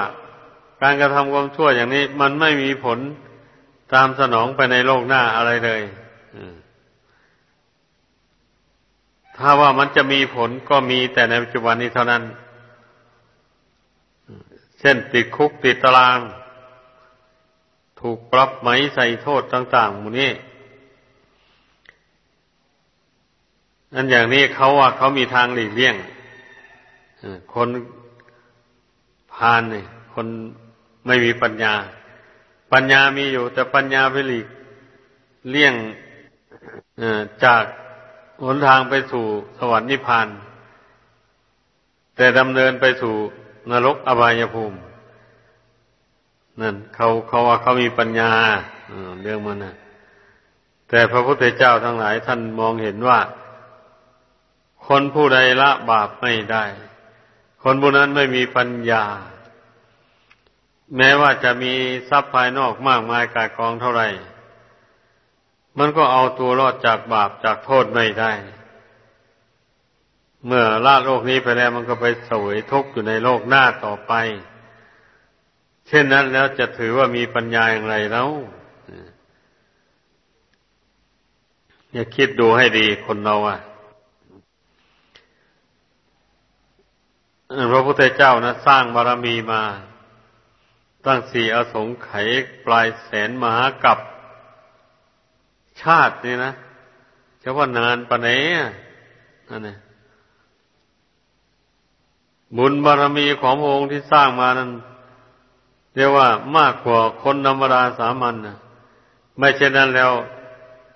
การกระทำความชั่วอย่างนี้ มันไม่มีผล ตามสนองไปในโลกหน้าอะไรเลยถ้าว่ามันจะมีผลก็มีแต่ในปัจจุบันนี้เท่านั้น เช่นติดคุกติดตาราง ถูกปรับไหมใส่โทษต่างๆหมู่นี้นั่นอย่างนี้เขาว่าเขามีทางหลีกเลี่ยงคนพานเนี่ยคนไม่มีปัญญา ปัญญามีอยู่ แต่ปัญญาไปหลีกเลี่ยงจากหนทางไปสู่สวรรค์นิพพาน แต่ดำเนินไปสู่นรกอบายภูมินั่นเขาเขาว่าเขามีปัญญาเรื่องมันนะแต่พระพุทธเจ้าทั้งหลายท่านมองเห็นว่า คนผู้ใดละบาปไม่ได้ คนผู้นั้นไม่มีปัญญา แม้ว่าจะมีทรัพย์ภายนอกมากมายกายกองเท่าไหร่ มันก็เอาตัวรอดจากบาปจากโทษไม่ได้ เมื่อละโลกนี้ไปแล้วมันก็ไปสวยทุกข์อยู่ในโลกหน้าต่อไป เช่นนั้นแล้วจะถือว่ามีปัญญาอย่างไรแล้วอย่าคิดดูให้ดีคนเราอะพระพุทธเจ้านะสร้างบารมีมา ตั้งสี่อสงไขยปลายแสนมหากับชาตินี่นะจะว่านานปะไหนนั่นเองบุญบารมีของพระองค์ที่สร้างมานั้นเรียกว่ามากกว่าคนธรรมดาสามัญนะไม่เช่นนั้นแล้ว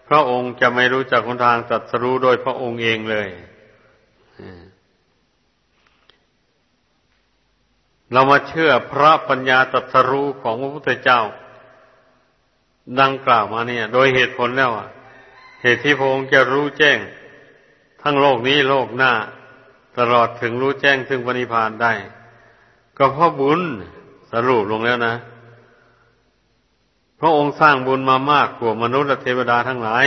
พระองค์จะไม่รู้จักคนทางจัดสรู้โดยพระองค์เองเลย เรามาเชื่อพระปัญญาตรัสรู้ของพระพุทธเจ้า ดังกล่าวมาเนี่ย โดยเหตุผลแล้วอะ เหตุที่พระองค์จะรู้แจ้ง ทั้งโลกนี้โลกหน้า ตลอดถึงรู้แจ้งถึงปณิพานได้ ก็เพราะบุญสรุปลงแล้วนะพระองค์สร้างบุญมามากกว่ามนุษย์และเทวดาทั้งหลาย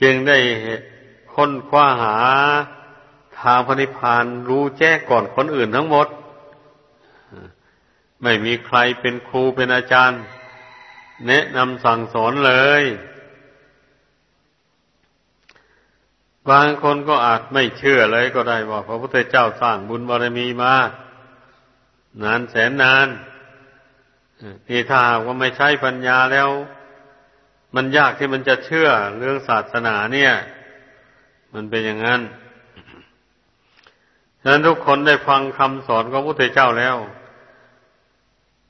จึงได้ค้นคว้าหาทางพนิพานรู้แจ้งก่อนคนอื่นทั้งหมด ไม่มีใครเป็นครูเป็นอาจารย์ แนะนำสั่งสอนเลย บางคนก็อาจไม่เชื่อเลยก็ได้ว่า พระพุทธเจ้าสร้างบุญบารมีมานานแสนนานนี่ถ้าว่าไม่ใช้ปัญญาแล้ว มันยากที่มันจะเชื่อเรื่องศาสนาเนี่ย มันเป็นอย่างนั้นฉะนั้นทุกคนได้ฟังคำสอนของพระพุทธเจ้าแล้ว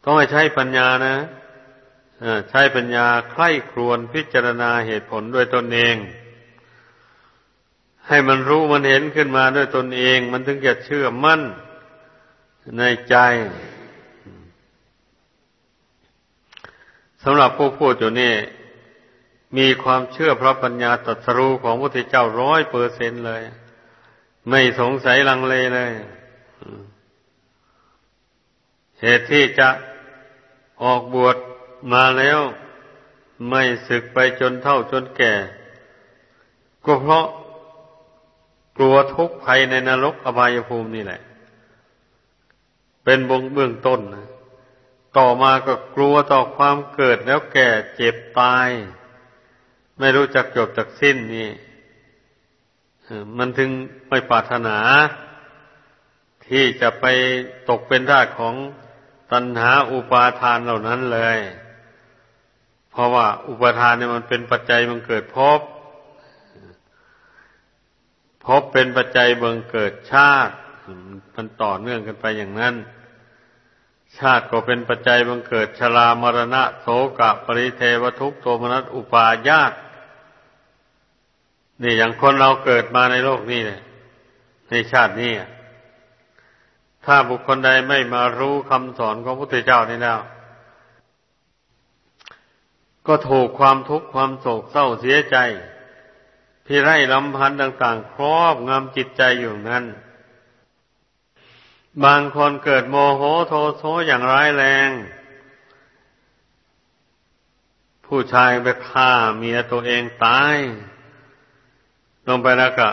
ต้องให้ใช้ปัญญานะใช้ปัญญาใคร่ครวนพิจารณาเหตุผลด้วยตนเอง ให้มันรู้มันเห็นขึ้นมาด้วยตนเอง มันถึงจะเชื่อมั่นในใจสำหรับผู้พูดอยู่นี่ มีความเชื่อพระปัญญาตรัสรู้ของพระพุทธเจ้าร้อยเปอร์เซนเลย ไม่สงสัยลังเลเลย เหตุที่จะ ออกบวชมาแล้วไม่ศึกไปจนเท่าจนแก่ ก็เพราะกลัวทุกข์ภัยในนรกอบายภูมินี่แหละ เป็นบงเบื้องต้นนะต่อมาก็กลัวต่อความเกิดแล้วแก่เจ็บตาย ไม่รู้จักจบจากสิ้นนี่มันถึงไม่ปรารถนา ที่จะไปตกเป็นทาสของ ตัณหาอุปาทานเหล่านั้นเลย เพราะว่าอุปาทานเนี่ยมันเป็นปัจจัยมันเกิดพภพบเป็นปัจจัยเบิงเกิดชาติ มันต่อเนื่องกันไปอย่างนั้น ชาติก็เป็นปัจจัยบังเกิดชรามรณะโสกะปริเทวทุกโทมนัสอุปาญาตนี่อย่างคนเราเกิดมาในโลกนี้เลยในชาตินี้ ถ้าบุคคลใดไม่มารู้คำสอนของพระพุทธเจ้านี่แล้ว ก็ถูกความทุกข์ความโศกเศร้าเสียใจ พิไรลำพันธ์ต่างๆ ครอบงำจิตใจอยู่นั้น บางคนเกิดโมโหโทโสอย่างร้ายแรง ผู้ชายไปฆ่าเมียตัวเองตาย ลงไปแล้วก็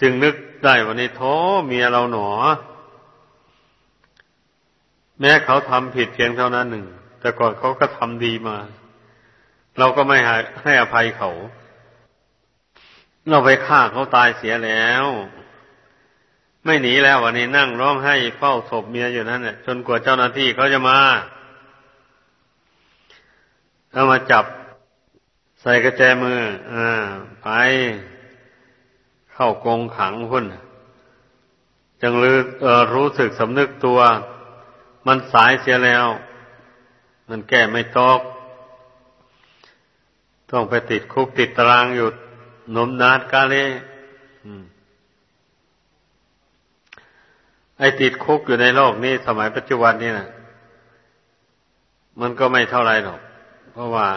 จึงนึกได้วันนี้โทเมียเราหนอ แม้เขาทำผิดเพียงเท่านั้นหนึ่ง แต่ก่อนเขาก็ทำดีมา เราก็ไม่ให้อภัยเขา เราไปฆ่าเขาตายเสียแล้ว ไม่หนีแล้ววันนี้นั่งร้องไห้เฝ้าศพเมียอยู่นั่นเนี่ยจนกว่าเจ้าหน้าที่เขาจะมาเอามาจับใส่กระแจมืออ่าไปเข้ากงขังพุ่นจังรู้รู้สึกสำนึกตัว มันสายเสียแล้ว มันแก้ไม่ตกต้องไปติดคุกติดตารางอยู่นมนาดกาเลไอ้ติดคุกอยู่ในโลกนี้สมัยปัจจุบันนี่นะมันก็ไม่เท่าไรหรอก เพราะว่า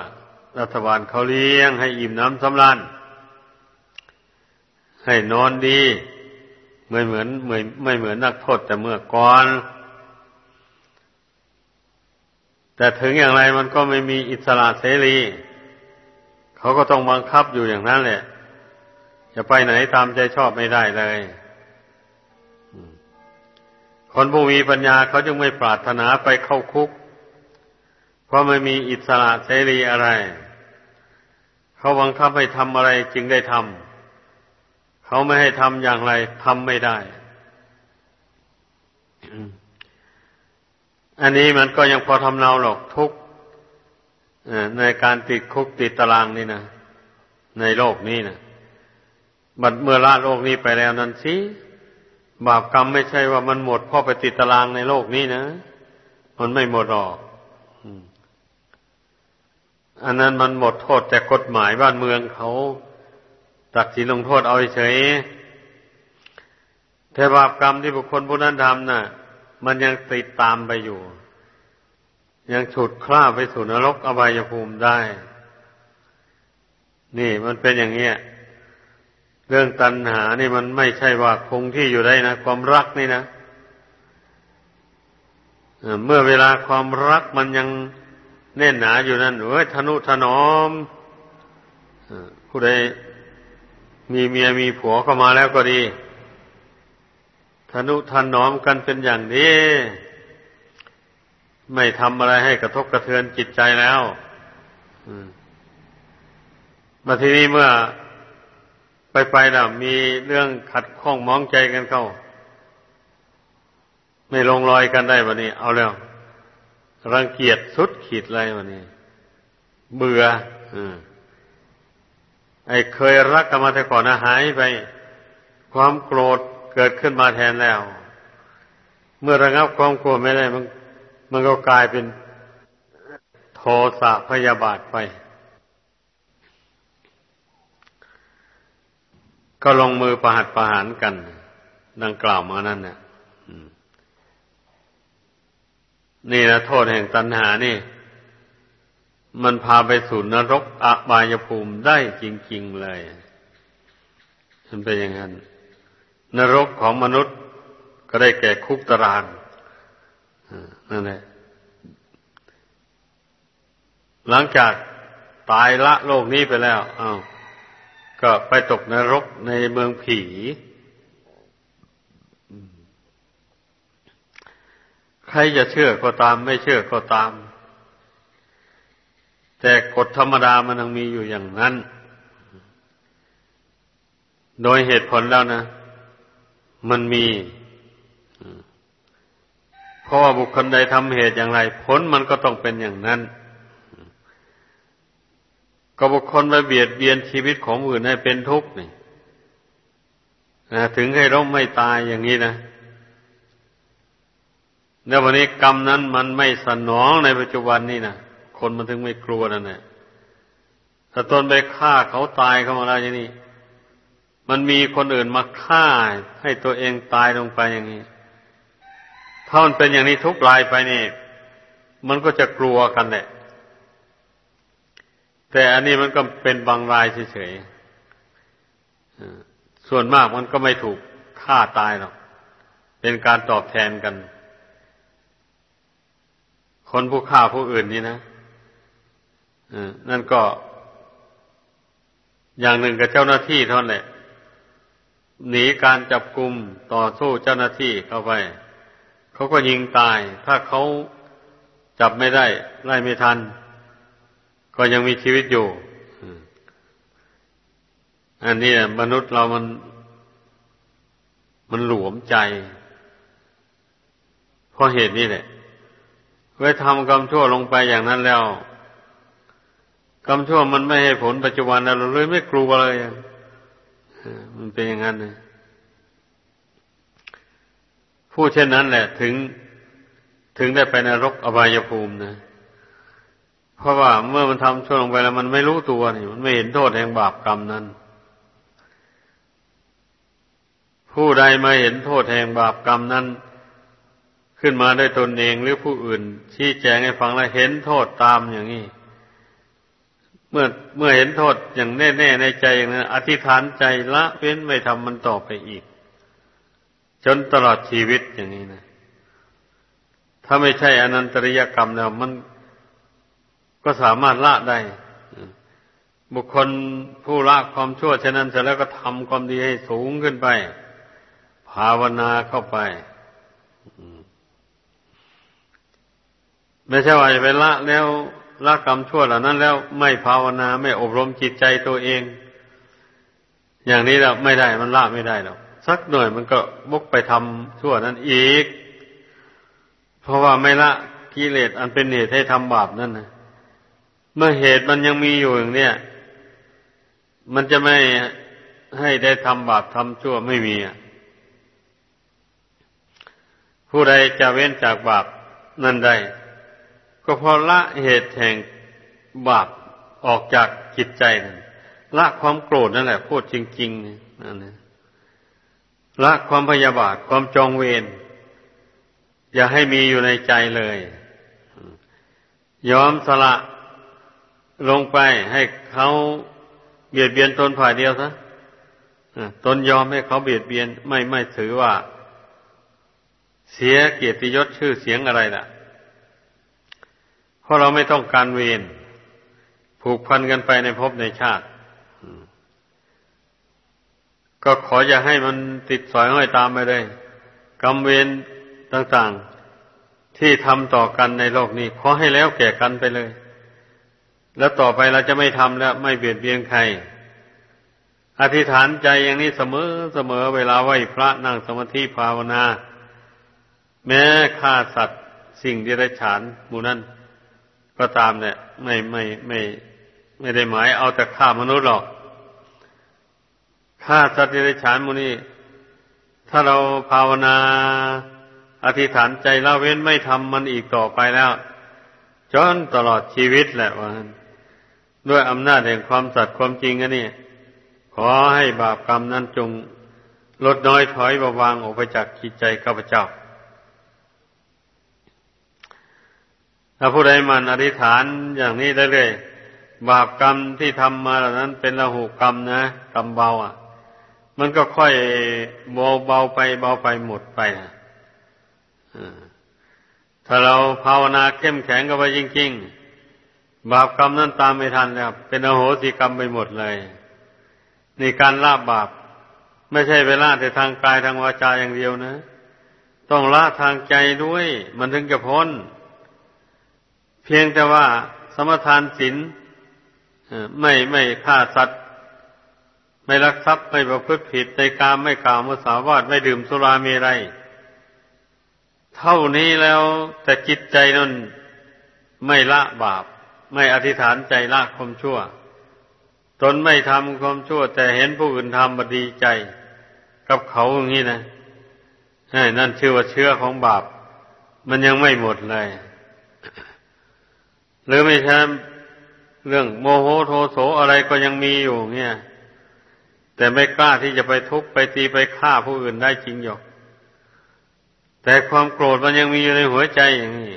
รัฐบาลเขาเลี้ยงให้อิ่มน้ำสำราญให้นอนดี ไม่เหมือนไม่ไม่เหมือนนักโทษแต่เมื่อก่อน แต่ถึงอย่างไรมันก็ไม่มีอิสระเสรี เขาก็ต้องบังคับอยู่อย่างนั้นแหละ จะไปไหนตามใจชอบไม่ได้เลย คนผู้มีปัญญาเขาจึงไม่ปรารถนาไปเข้าคุก เพราะไม่มีอิสระเสรีอะไรเเขาบังคับให้ทำอะไรจึงได้ทำ เขาไม่ให้ทำอย่างไรทำไม่ได้ อันนี้มันก็ยังพอทำเนาหรอกทุกในการติดคุกติดตารางนี่นะในโลกนี้นะบัดเมื่อละโลกนี้ไปแล้วนั้นสิบาปกรรมไม่ใช่ว่ามันหมดพราะไปติดตารางในโลกนี้นะมันไม่หมดหรอกอันนั้นมันหมดโทษแต่กฎหมายบ้านเมืองเขาตัดสินลงโทษเอาเฉยแต่บาปกรรมที่บุคคลผู้นั้นทำน่ะ มันยังติดตามไปอยู่ ยังฉุดคล้าไปสู่นรกอบายภูมิได้ นี่มันเป็นอย่างเงี้ยเรื่องตัณหานี่มันไม่ใช่ว่าคงที่อยู่ได้นะ ความรักนี่นะเมื่อเวลาความรักมันยังแน่นหนาอยู่นั่นเอ้ยทนุถนอมผู้ใดมีเมียมีผัวเข้ามาแล้วก็ดี ทนุถนอมกันเป็นอย่างนี้ ไม่ทำอะไรให้กระทบกระเทือนจิตใจแล้วมาทีนี้เมื่อไปไปแล้วมีเรื่องขัดข้องมองใจกันเข้า ไม่ลงรอยกันได้วันนี้ เอาแล้ว รังเกียจสุดขีดอะไรวันนี้ เบื่อไอ้เคยรักกันมาแต่ก่อนนะหายไป ความโกรธ เกิดขึ้นมาแทนแล้ว เมื่อระงับความโกรธไม่ได้มันมันก็กลายเป็นโทสะพยาบาทไป ก็ลงมือประหัตประหารกัน ดังกล่าวมานั่นเนี่ยนี่นะโทษแห่งตัณหานี่ มันพาไปสู่นรกอบายภูมิได้จริง ๆ เลย มันเป็นอย่างนั้น นรกของมนุษย์ก็ได้แก่คุกตารางนั่นแหละหลังจากตายละโลกนี้ไปแล้วอา้าวก็ไปตกนรกในเมืองผี ใครจะเชื่อก็ตาม ไม่เชื่อก็ตาม แต่กฎธรรมดามันยังมีอยู่อย่างนั้น โดยเหตุผลแล้วนะ มันมีเพราะว่าบุคคลใดทำเหตุอย่างไร ผลมันก็ต้องเป็นอย่างนั้น ก็บุคคลไปเบียดเบียนชีวิตของอื่นให้เป็นทุกข์นี่ถึงให้ร่มไม่ตายอย่างนี้นะแล้ววันนี้กรรมนั้นมันไม่สนองในปัจจุบันนี่นะคนมันถึงไม่กลัวนั่นแหละถ้าตนไปฆ่าเขาตายเขามาแล้วอย่างนี้ มันมีคนอื่นมาฆ่าให้ตัวเองตายลงไปอย่างนี้ ถ้ามันเป็นอย่างนี้ทุกรายไปนี่ มันก็จะกลัวกันแหละ แต่อันนี้มันก็เป็นบางรายเฉยๆส่วนมากมันก็ไม่ถูกฆ่าตายหรอก เป็นการตอบแทนกัน คนผู้ฆ่าผู้อื่นนี่นะนั่นก็อย่างหนึ่งกับเจ้าหน้าที่เท่านั้นแหละ หนีการจับกลุ่มต่อสู้เจ้าหน้าที่เข้าไป เขาก็ยิงตาย ถ้าเขาจับไม่ได้ ไล่ไม่ทัน ก็ยังมีชีวิตอยู่ อันนี้มนุษย์เรามัน มันหลวมใจ เพราะเหตุนี้แหละไว้ทำกรรมชั่วลงไปอย่างนั้นแล้วกรรมชั่วมันไม่ให้ผลปัจจุบันเราเลยไม่กลัวเลย มันเป็นอย่างนั้นเลยผู้เช่นนั้นแหละ ถึงถึงได้ไปนรกอบายภูมินะเพราะว่าเมื่อมันทำชั่วลงไปแล้ว มันไม่รู้ตัวนี่มันไม่เห็นโทษแห่งบาปกรรมนั้น ผู้ใดมาเห็นโทษแห่งบาปกรรมนั้น ขึ้นมาได้ตนเองหรือผู้อื่นชี้แจงให้ฟังแล้วเห็นโทษตามอย่างนี้ เมื่อเมื่อเห็นโทษอย่างแน่ ๆ ในใจอย่างนั้นอธิษฐานใจละเว้นไม่ทำมันต่อไปอีก จนตลอดชีวิตอย่างนี้นะถ้าไม่ใช่อนันตริยกรรมแล้วมันก็สามารถละได้ บุคคลผู้ละความชั่วฉะนั้นเสร็จแล้วก็ทำความดีให้สูงขึ้นไป ภาวนาเข้าไปไม่ใช่ว่าไปละแล้ว ละกรรมชั่วเหล่านั้นแล้วไม่ภาวนาไม่อบรมจิตใจตัวเอง อย่างนี้เราไม่ได้มันละไม่ได้หรอกสักหน่อยมันก็บกไปทำชั่วนั้นอีก เพราะว่าไม่ละกิเลสอันเป็นเหตุให้ทำบาปนั่นนะเมื่อเหตุมันยังมีอยู่อย่างเนี้ยมันจะไม่ให้ได้ทำบาปทำชั่วไม่มีอะผู้ใดจะเว้นจากบาปนั่นได้ ก็พราะละเหตุแห่งบาปออกจากจิตใจนั่นละความโกรธนั่นแหละพูดจริงๆนั่นนะละความพยาบาทความจองเวรอย่าให้มีอยู่ในใจเลย ยอมสละลงไปให้เขาเบียดเบียนตนฝ่ายเดียวซะตนยอมให้เขาเบียดเบียนไม่ไม่ถือว่า เสียเกียรติยศชื่อเสียงอะไรล่ะ ราะเราไม่ต้องการเวรผูกพันกันไปในภพในชาติ ก็ขออย่าให้มันติดสอยห้อยตามไปเลยกรรมเวรต่างๆ ที่ทำต่อกันในโลกนี้ขอให้แล้วแก่กันไปเลย แล้วต่อไปเราจะไม่ทำแล้ว ไม่เบียดเบียนใคร อธิษฐานใจอย่างนี้เสมอเสมอเวลาไหวพระนั่งสมาธิภาวนา แม้ฆ่าสัตว์สิ่งที่ได้ฉานหมู่นั้น ก็ตามเนี่ย ไม่ไม่ไม่ ไม่ได้หมายเอาแต่ฆ่ามนุษย์หรอกฆ่าสัตว์ที่ได้ฉานหมู่นี้ถ้าเราภาวนาอธิษฐานใจละเว้นไม่ทำมันอีกต่อไปแล้ว จนตลอดชีวิตแหละว่าด้วยอำนาจแห่งความสัตย์ความจริงอันนี้ขอให้บาปกรรมนั้นจงลดน้อยถอยเบาบางออกไปจากจิตใจข้าพเจ้า ถ้าผู้ใดมันอธิษฐานอย่างนี้ได้เลยบาปกรรมที่ทำมาเหล่านั้นเป็นละหูกรรมนะกรรมเบาอะ มันก็ค่อยเบาเบาไปเบาไปหมดไปนะถ้าเราภาวนาเข้มแข็งกันไปจริง ๆ บาปกรรมนั้นตามไม่ทันแล้วเป็นอโหสิกรรมไปหมดเลยนี่การละบาป ไม่ใช่ไปละแต่ทางกายทางวาจาอย่างเดียวนะ ต้องละทางใจด้วย มันถึงจะพ้น พียงแต่ว่าสมทานศีลไม่ไม่ฆ่าสัตว์ ไม่ลักทรัพย์ไม่ประพฤติผิดในกามไม่กล่าวมุสาวาทไม่ดื่มสุราเมรัยเท่านี้แล้วแต่จิตใจนั้นไม่ละบาป ไม่อธิษฐานใจละความชั่ว ตนไม่ทำความชั่ว แต่เห็นผู้อื่นทำมาดีใจ กับเขาอย่างนี้นะนั่นชื่อว่าเชื้อของบาป มันยังไม่หมดเลย หรือไม่ใช่เรื่องโมโหโทโสอะไรก็ยังมีอยู่เงี้ยแต่ไม่กล้าที่จะไปทุบไปตีไปฆ่าผู้อื่นได้จริงหรอกแต่ความโกรธมันยังมีอยู่ในหัวใจอย่างนี้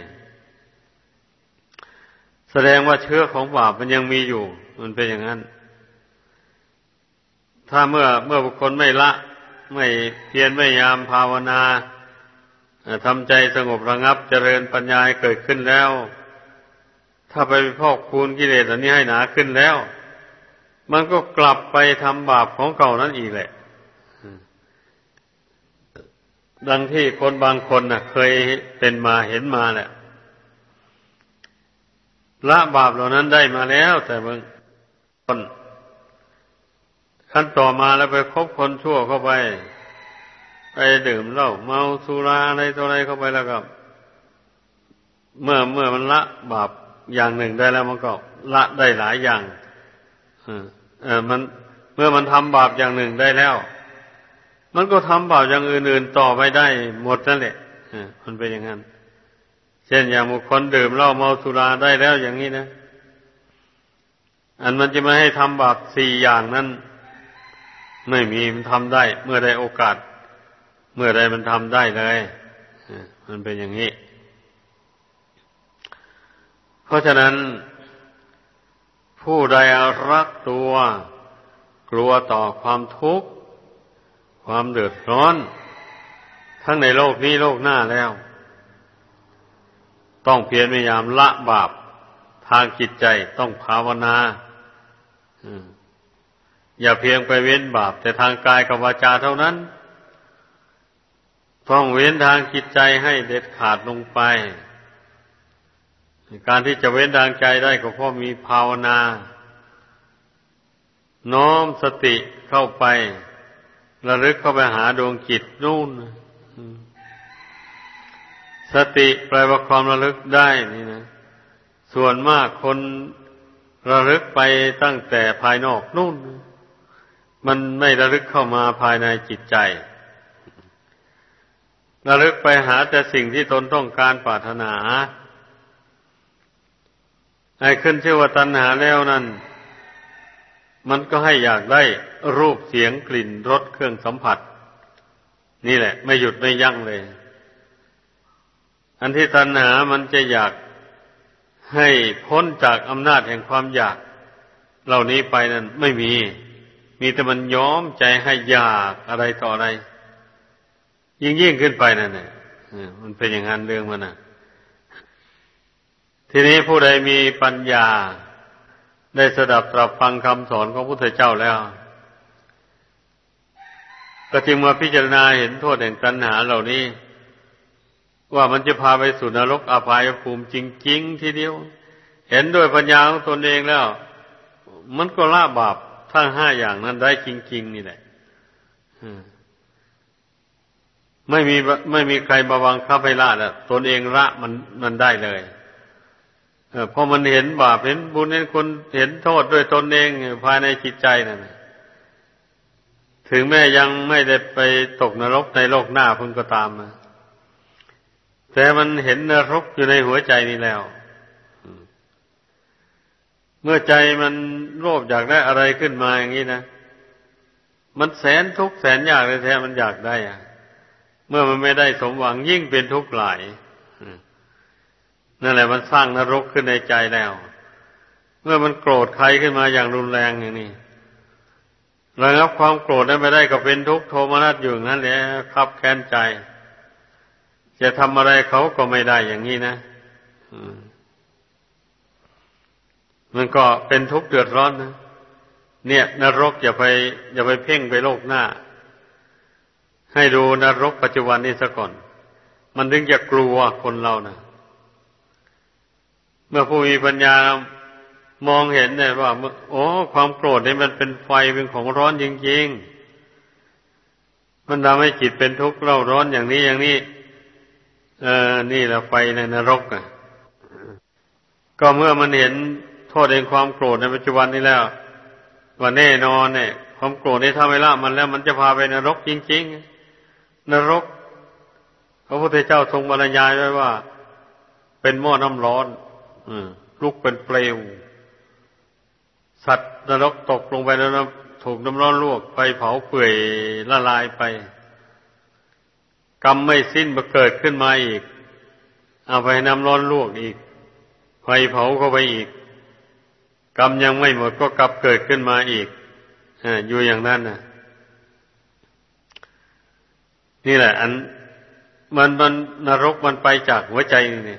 แสดงว่าเชื้อของบาปมันยังมีอยู่ มันเป็นอย่างนั้น ถ้าเมื่อเมื่อบุคคลไม่ละ ไม่เพียรไม่ยามภาวนาทำใจสงบระงับเจริญปัญญาให้เกิดขึ้นแล้ว ถ้าไปพอกคูณกิเลสอันนี้ให้หนาขึ้นแล้ว มันก็กลับไปทำบาปของเก่านั้นอีกแหละ ดังที่คนบางคนน่ะ เคยเป็นมาเห็นมาแหละละบาปเหล่านั้นได้มาแล้ว แต่บางคนขั้นต่อมาแล้วไปคบคนชั่วเข้าไป ไปดื่มเหล้าเมาสุราอะไรตัวอะไรเข้าไปแล้วก็ เมื่อเมื่อมันละบาป อย่างหนึ่งได้แล้วมันก็ละได้หลายอย่างเออมันเมื่อมันทำบาปอย่างหนึ่งได้แล้ว มันก็ทำบาปอย่างอื่น ๆ ต่อไปได้หมดนั่นแหละมันเป็นอย่างนั้น เช่นอย่างบุคคลดื่มเหล้าเมาสุราได้แล้วอย่างนี้นะ อันมันจะไม่ให้ทำบาปสี่อย่างนั้น ไม่มีมันทำได้ เมื่อได้โอกาส เมื่อใดมันทำได้เลยมันเป็นอย่างนี้ ราะฉะนั้น ผู้ใดรักตัว กลัวต่อความทุกข์ ความเดือดร้อน ทั้งในโลกนี้โลกหน้าแล้ว ต้องเพียรพยายามละบาปทางจิตใจต้องภาวนาอย่าเพียงไปเว้นบาป แต่ทางกายกับวาจาเท่านั้น ต้องเว้นทางจิตใจให้เด็ดขาดลงไป การที่จะเว้นดางใจได้ก็เพราะมีภาวนา น้อมสติเข้าไประลึกเข้าไปหาดวงจิตนู่น สติแปลว่าความระลึกได้นี่นะ ส่วนมากคนระลึกไปตั้งแต่ภายนอกนู่น มันไม่ระลึกเข้ามาภายในจิตใจ ระลึกไปหาแต่สิ่งที่ตนต้องการปรารถนา ไอ้ขึ้นชื่อว่าตัณหาแล้วนั่น มันก็ให้อยากได้รูปเสียงกลิ่นรสเครื่องสัมผัส นี่แหละ ไม่หยุดไม่ยั้งเลย อันที่ตัณหามันจะอยากให้พ้นจากอำนาจแห่งความอยาก เหล่านี้ไปนั้นไม่มี มีแต่มันย้อมใจให้อยากอะไรต่ออะไร ยิ่งยิ่งขึ้นไปนั่นแหละมันเป็นอย่างนั้นเรื่องมันนะ ทีนี้ผู้ใดมีปัญญา ได้สดับตรับฟังคำสอนของพระพุทธเจ้าแล้ว ก็จึงมาพิจารณาเห็นโทษแห่งตัณหาเหล่านี้ ว่ามันจะพาไปสู่นรกอาภายภูมิจริงๆทีเดียว เห็นด้วยปัญญาของตนเองแล้ว มันก็ละบาปทั้งห้าอย่างนั้นได้จริง ๆ นี่แหละไม่มีไม่มีใครมาวังคับให้ละแล้วตนเองละมันมันได้เลย พอมันเห็นบาปเห็นบุญเห็นคนเห็นโทษด้วยตนเองภายในจิตใจนั่นถึงแม้ยังไม่ได้ไปตกนรกในโลกหน้าพุ่นก็ตามนะแต่มันเห็นนรกอยู่ในหัวใจนี่แล้ว เมื่อใจมันโลภอยากได้อะไรขึ้นมาอย่างนี้นะ มันแสนทุกข์แสนยากเลยแท้มันอยากได้อะเมื่อมันไม่ได้สมหวังยิ่งเป็นทุกข์หลาย นั่นแหละมันสร้างนรกขึ้นในใจแล้ว เมื่อมันโกรธใครขึ้นมาอย่างรุนแรงอย่างนี้ระงับความโกรธนั้นไปได้ก็เป็นทุกข์โทมนัสอยู่นั่นแหละครับแค้นใจ จะทำอะไรเขาก็ไม่ได้อย่างนี้นะมันก็เป็นทุกข์เดือดร้อนนะเนี่ย นรกอย่าไป อย่าไปเพ่งไปโลกหน้า ให้ดูนรกปัจจุบันนี้ซะก่อน มันถึงจะกลัวคนเรานะ เมื่อผู้มีปัญญามองเห็นเนี่ยว่าโอ้ความโกรธนี่มันเป็นไฟเป็นของร้อนจริงๆ มันทำให้จิตเป็นทุกข์เล่าร้อนอย่างนี้อย่างนี้ เออ นี่แหละไฟในนรกอะ ก็เมื่อมันเห็นโทษเองความโกรธในปัจจุบันนี้แล้วว่าแน่นอนเนี่ย ความโกรธนี่ถ้าไม่ละมันแล้ว มันจะพาไปนรกจริง ๆ นรก พระพุทธเจ้าทรงบรรยายไว้ว่า เป็นหม้อน้ำร้อน ลุกเป็นเปลว สัตว์นรกตกลงไปแล้วนะถูกน้ำร้อนลวกไฟเผาเปื่อยละลายไป กรรมไม่สิ้นมาเกิดขึ้นมาอีก เอาไปน้ำร้อนลวกอีกไฟเผาเข้าไปอีก กรรมยังไม่หมดก็กลับเกิดขึ้นมาอีกอยู่อย่างนั้นนะนี่แหละ อันมันมันนรกมันไปจากหัวใจนี่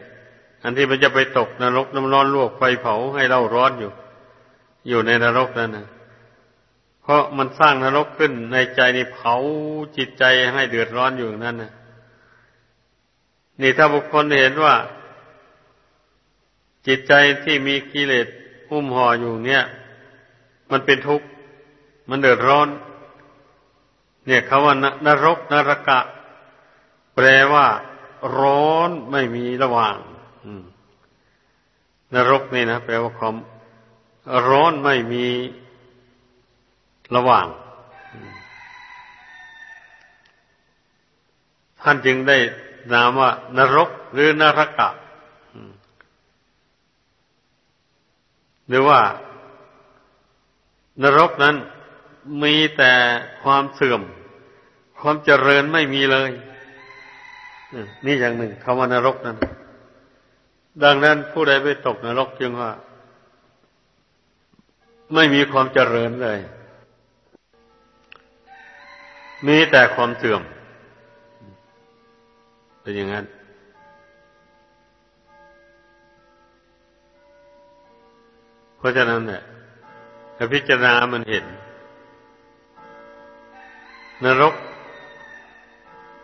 อันที่มันจะไปตกนรกน้ำร้อนลวกไฟเผาให้เราร้อนอยู่ อยู่ในนรกนั่นนะเพราะมันสร้างนรกขึ้นในใจนี่เผาจิตใจให้เดือดร้อนอยู่นั่นนะนี่ถ้าบุคคลเห็นว่า จิตใจที่มีกิเลสหุ้มห่ออยู่เนี่ย มันเป็นทุกข์ มันเดือดร้อน เนี่ยคาว่านรกนรกะ แปลว่า ร้อนไม่มีระหว่าง นรกนี่นะแปลว่าความร้อนไม่มีระหว่าง ท่านจึงได้นามว่า นรกหรือนรกะหรือว่านรกนั้นมีแต่ความเสื่อม ความเจริญไม่มีเลย นี่อย่างหนึ่งคำว่านรกนั้น ดังนั้นผู้ใดไปตกนรกจึงว่า ไม่มีความเจริญเลย มีแต่ความเสื่อม เป็นอย่างนั้น เพราะฉะนั้นเนี่ยถ้าพิจารณามันเห็น นรก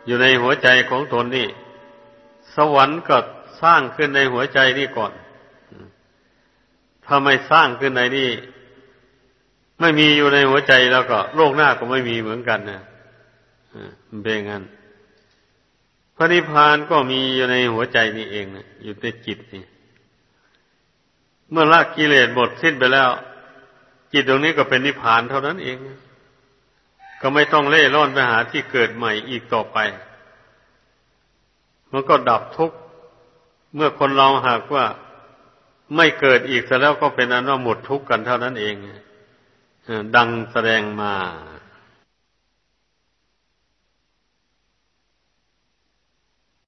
อยู่ในหัวใจของตนนี่ สวรรค์ก็ สร้างขึ้นในหัวใจนี่ก่อน ถ้าไม่สร้างขึ้นในนี่ ไม่มีอยู่ในหัวใจแล้วก็ โลกหน้าก็ไม่มีเหมือนกันนะมันเป็นงั้นพระนิพพานก็มีอยู่ในหัวใจนี่เองนะอยู่ในจิตนี่ เมื่อละกิเลสหมดสิ้นไปแล้ว จิตตรงนี้ก็เป็นนิพพานเท่านั้นเอง ก็ไม่ต้องเล่ร่อนไปหาที่เกิดใหม่อีกต่อไปมันก็ดับทุกข์ เมื่อคนเราหากว่าไม่เกิดอีกซะแล้วก็เป็นอันว่าหมดทุกข์กันเท่านั้นเองดังแสดงมา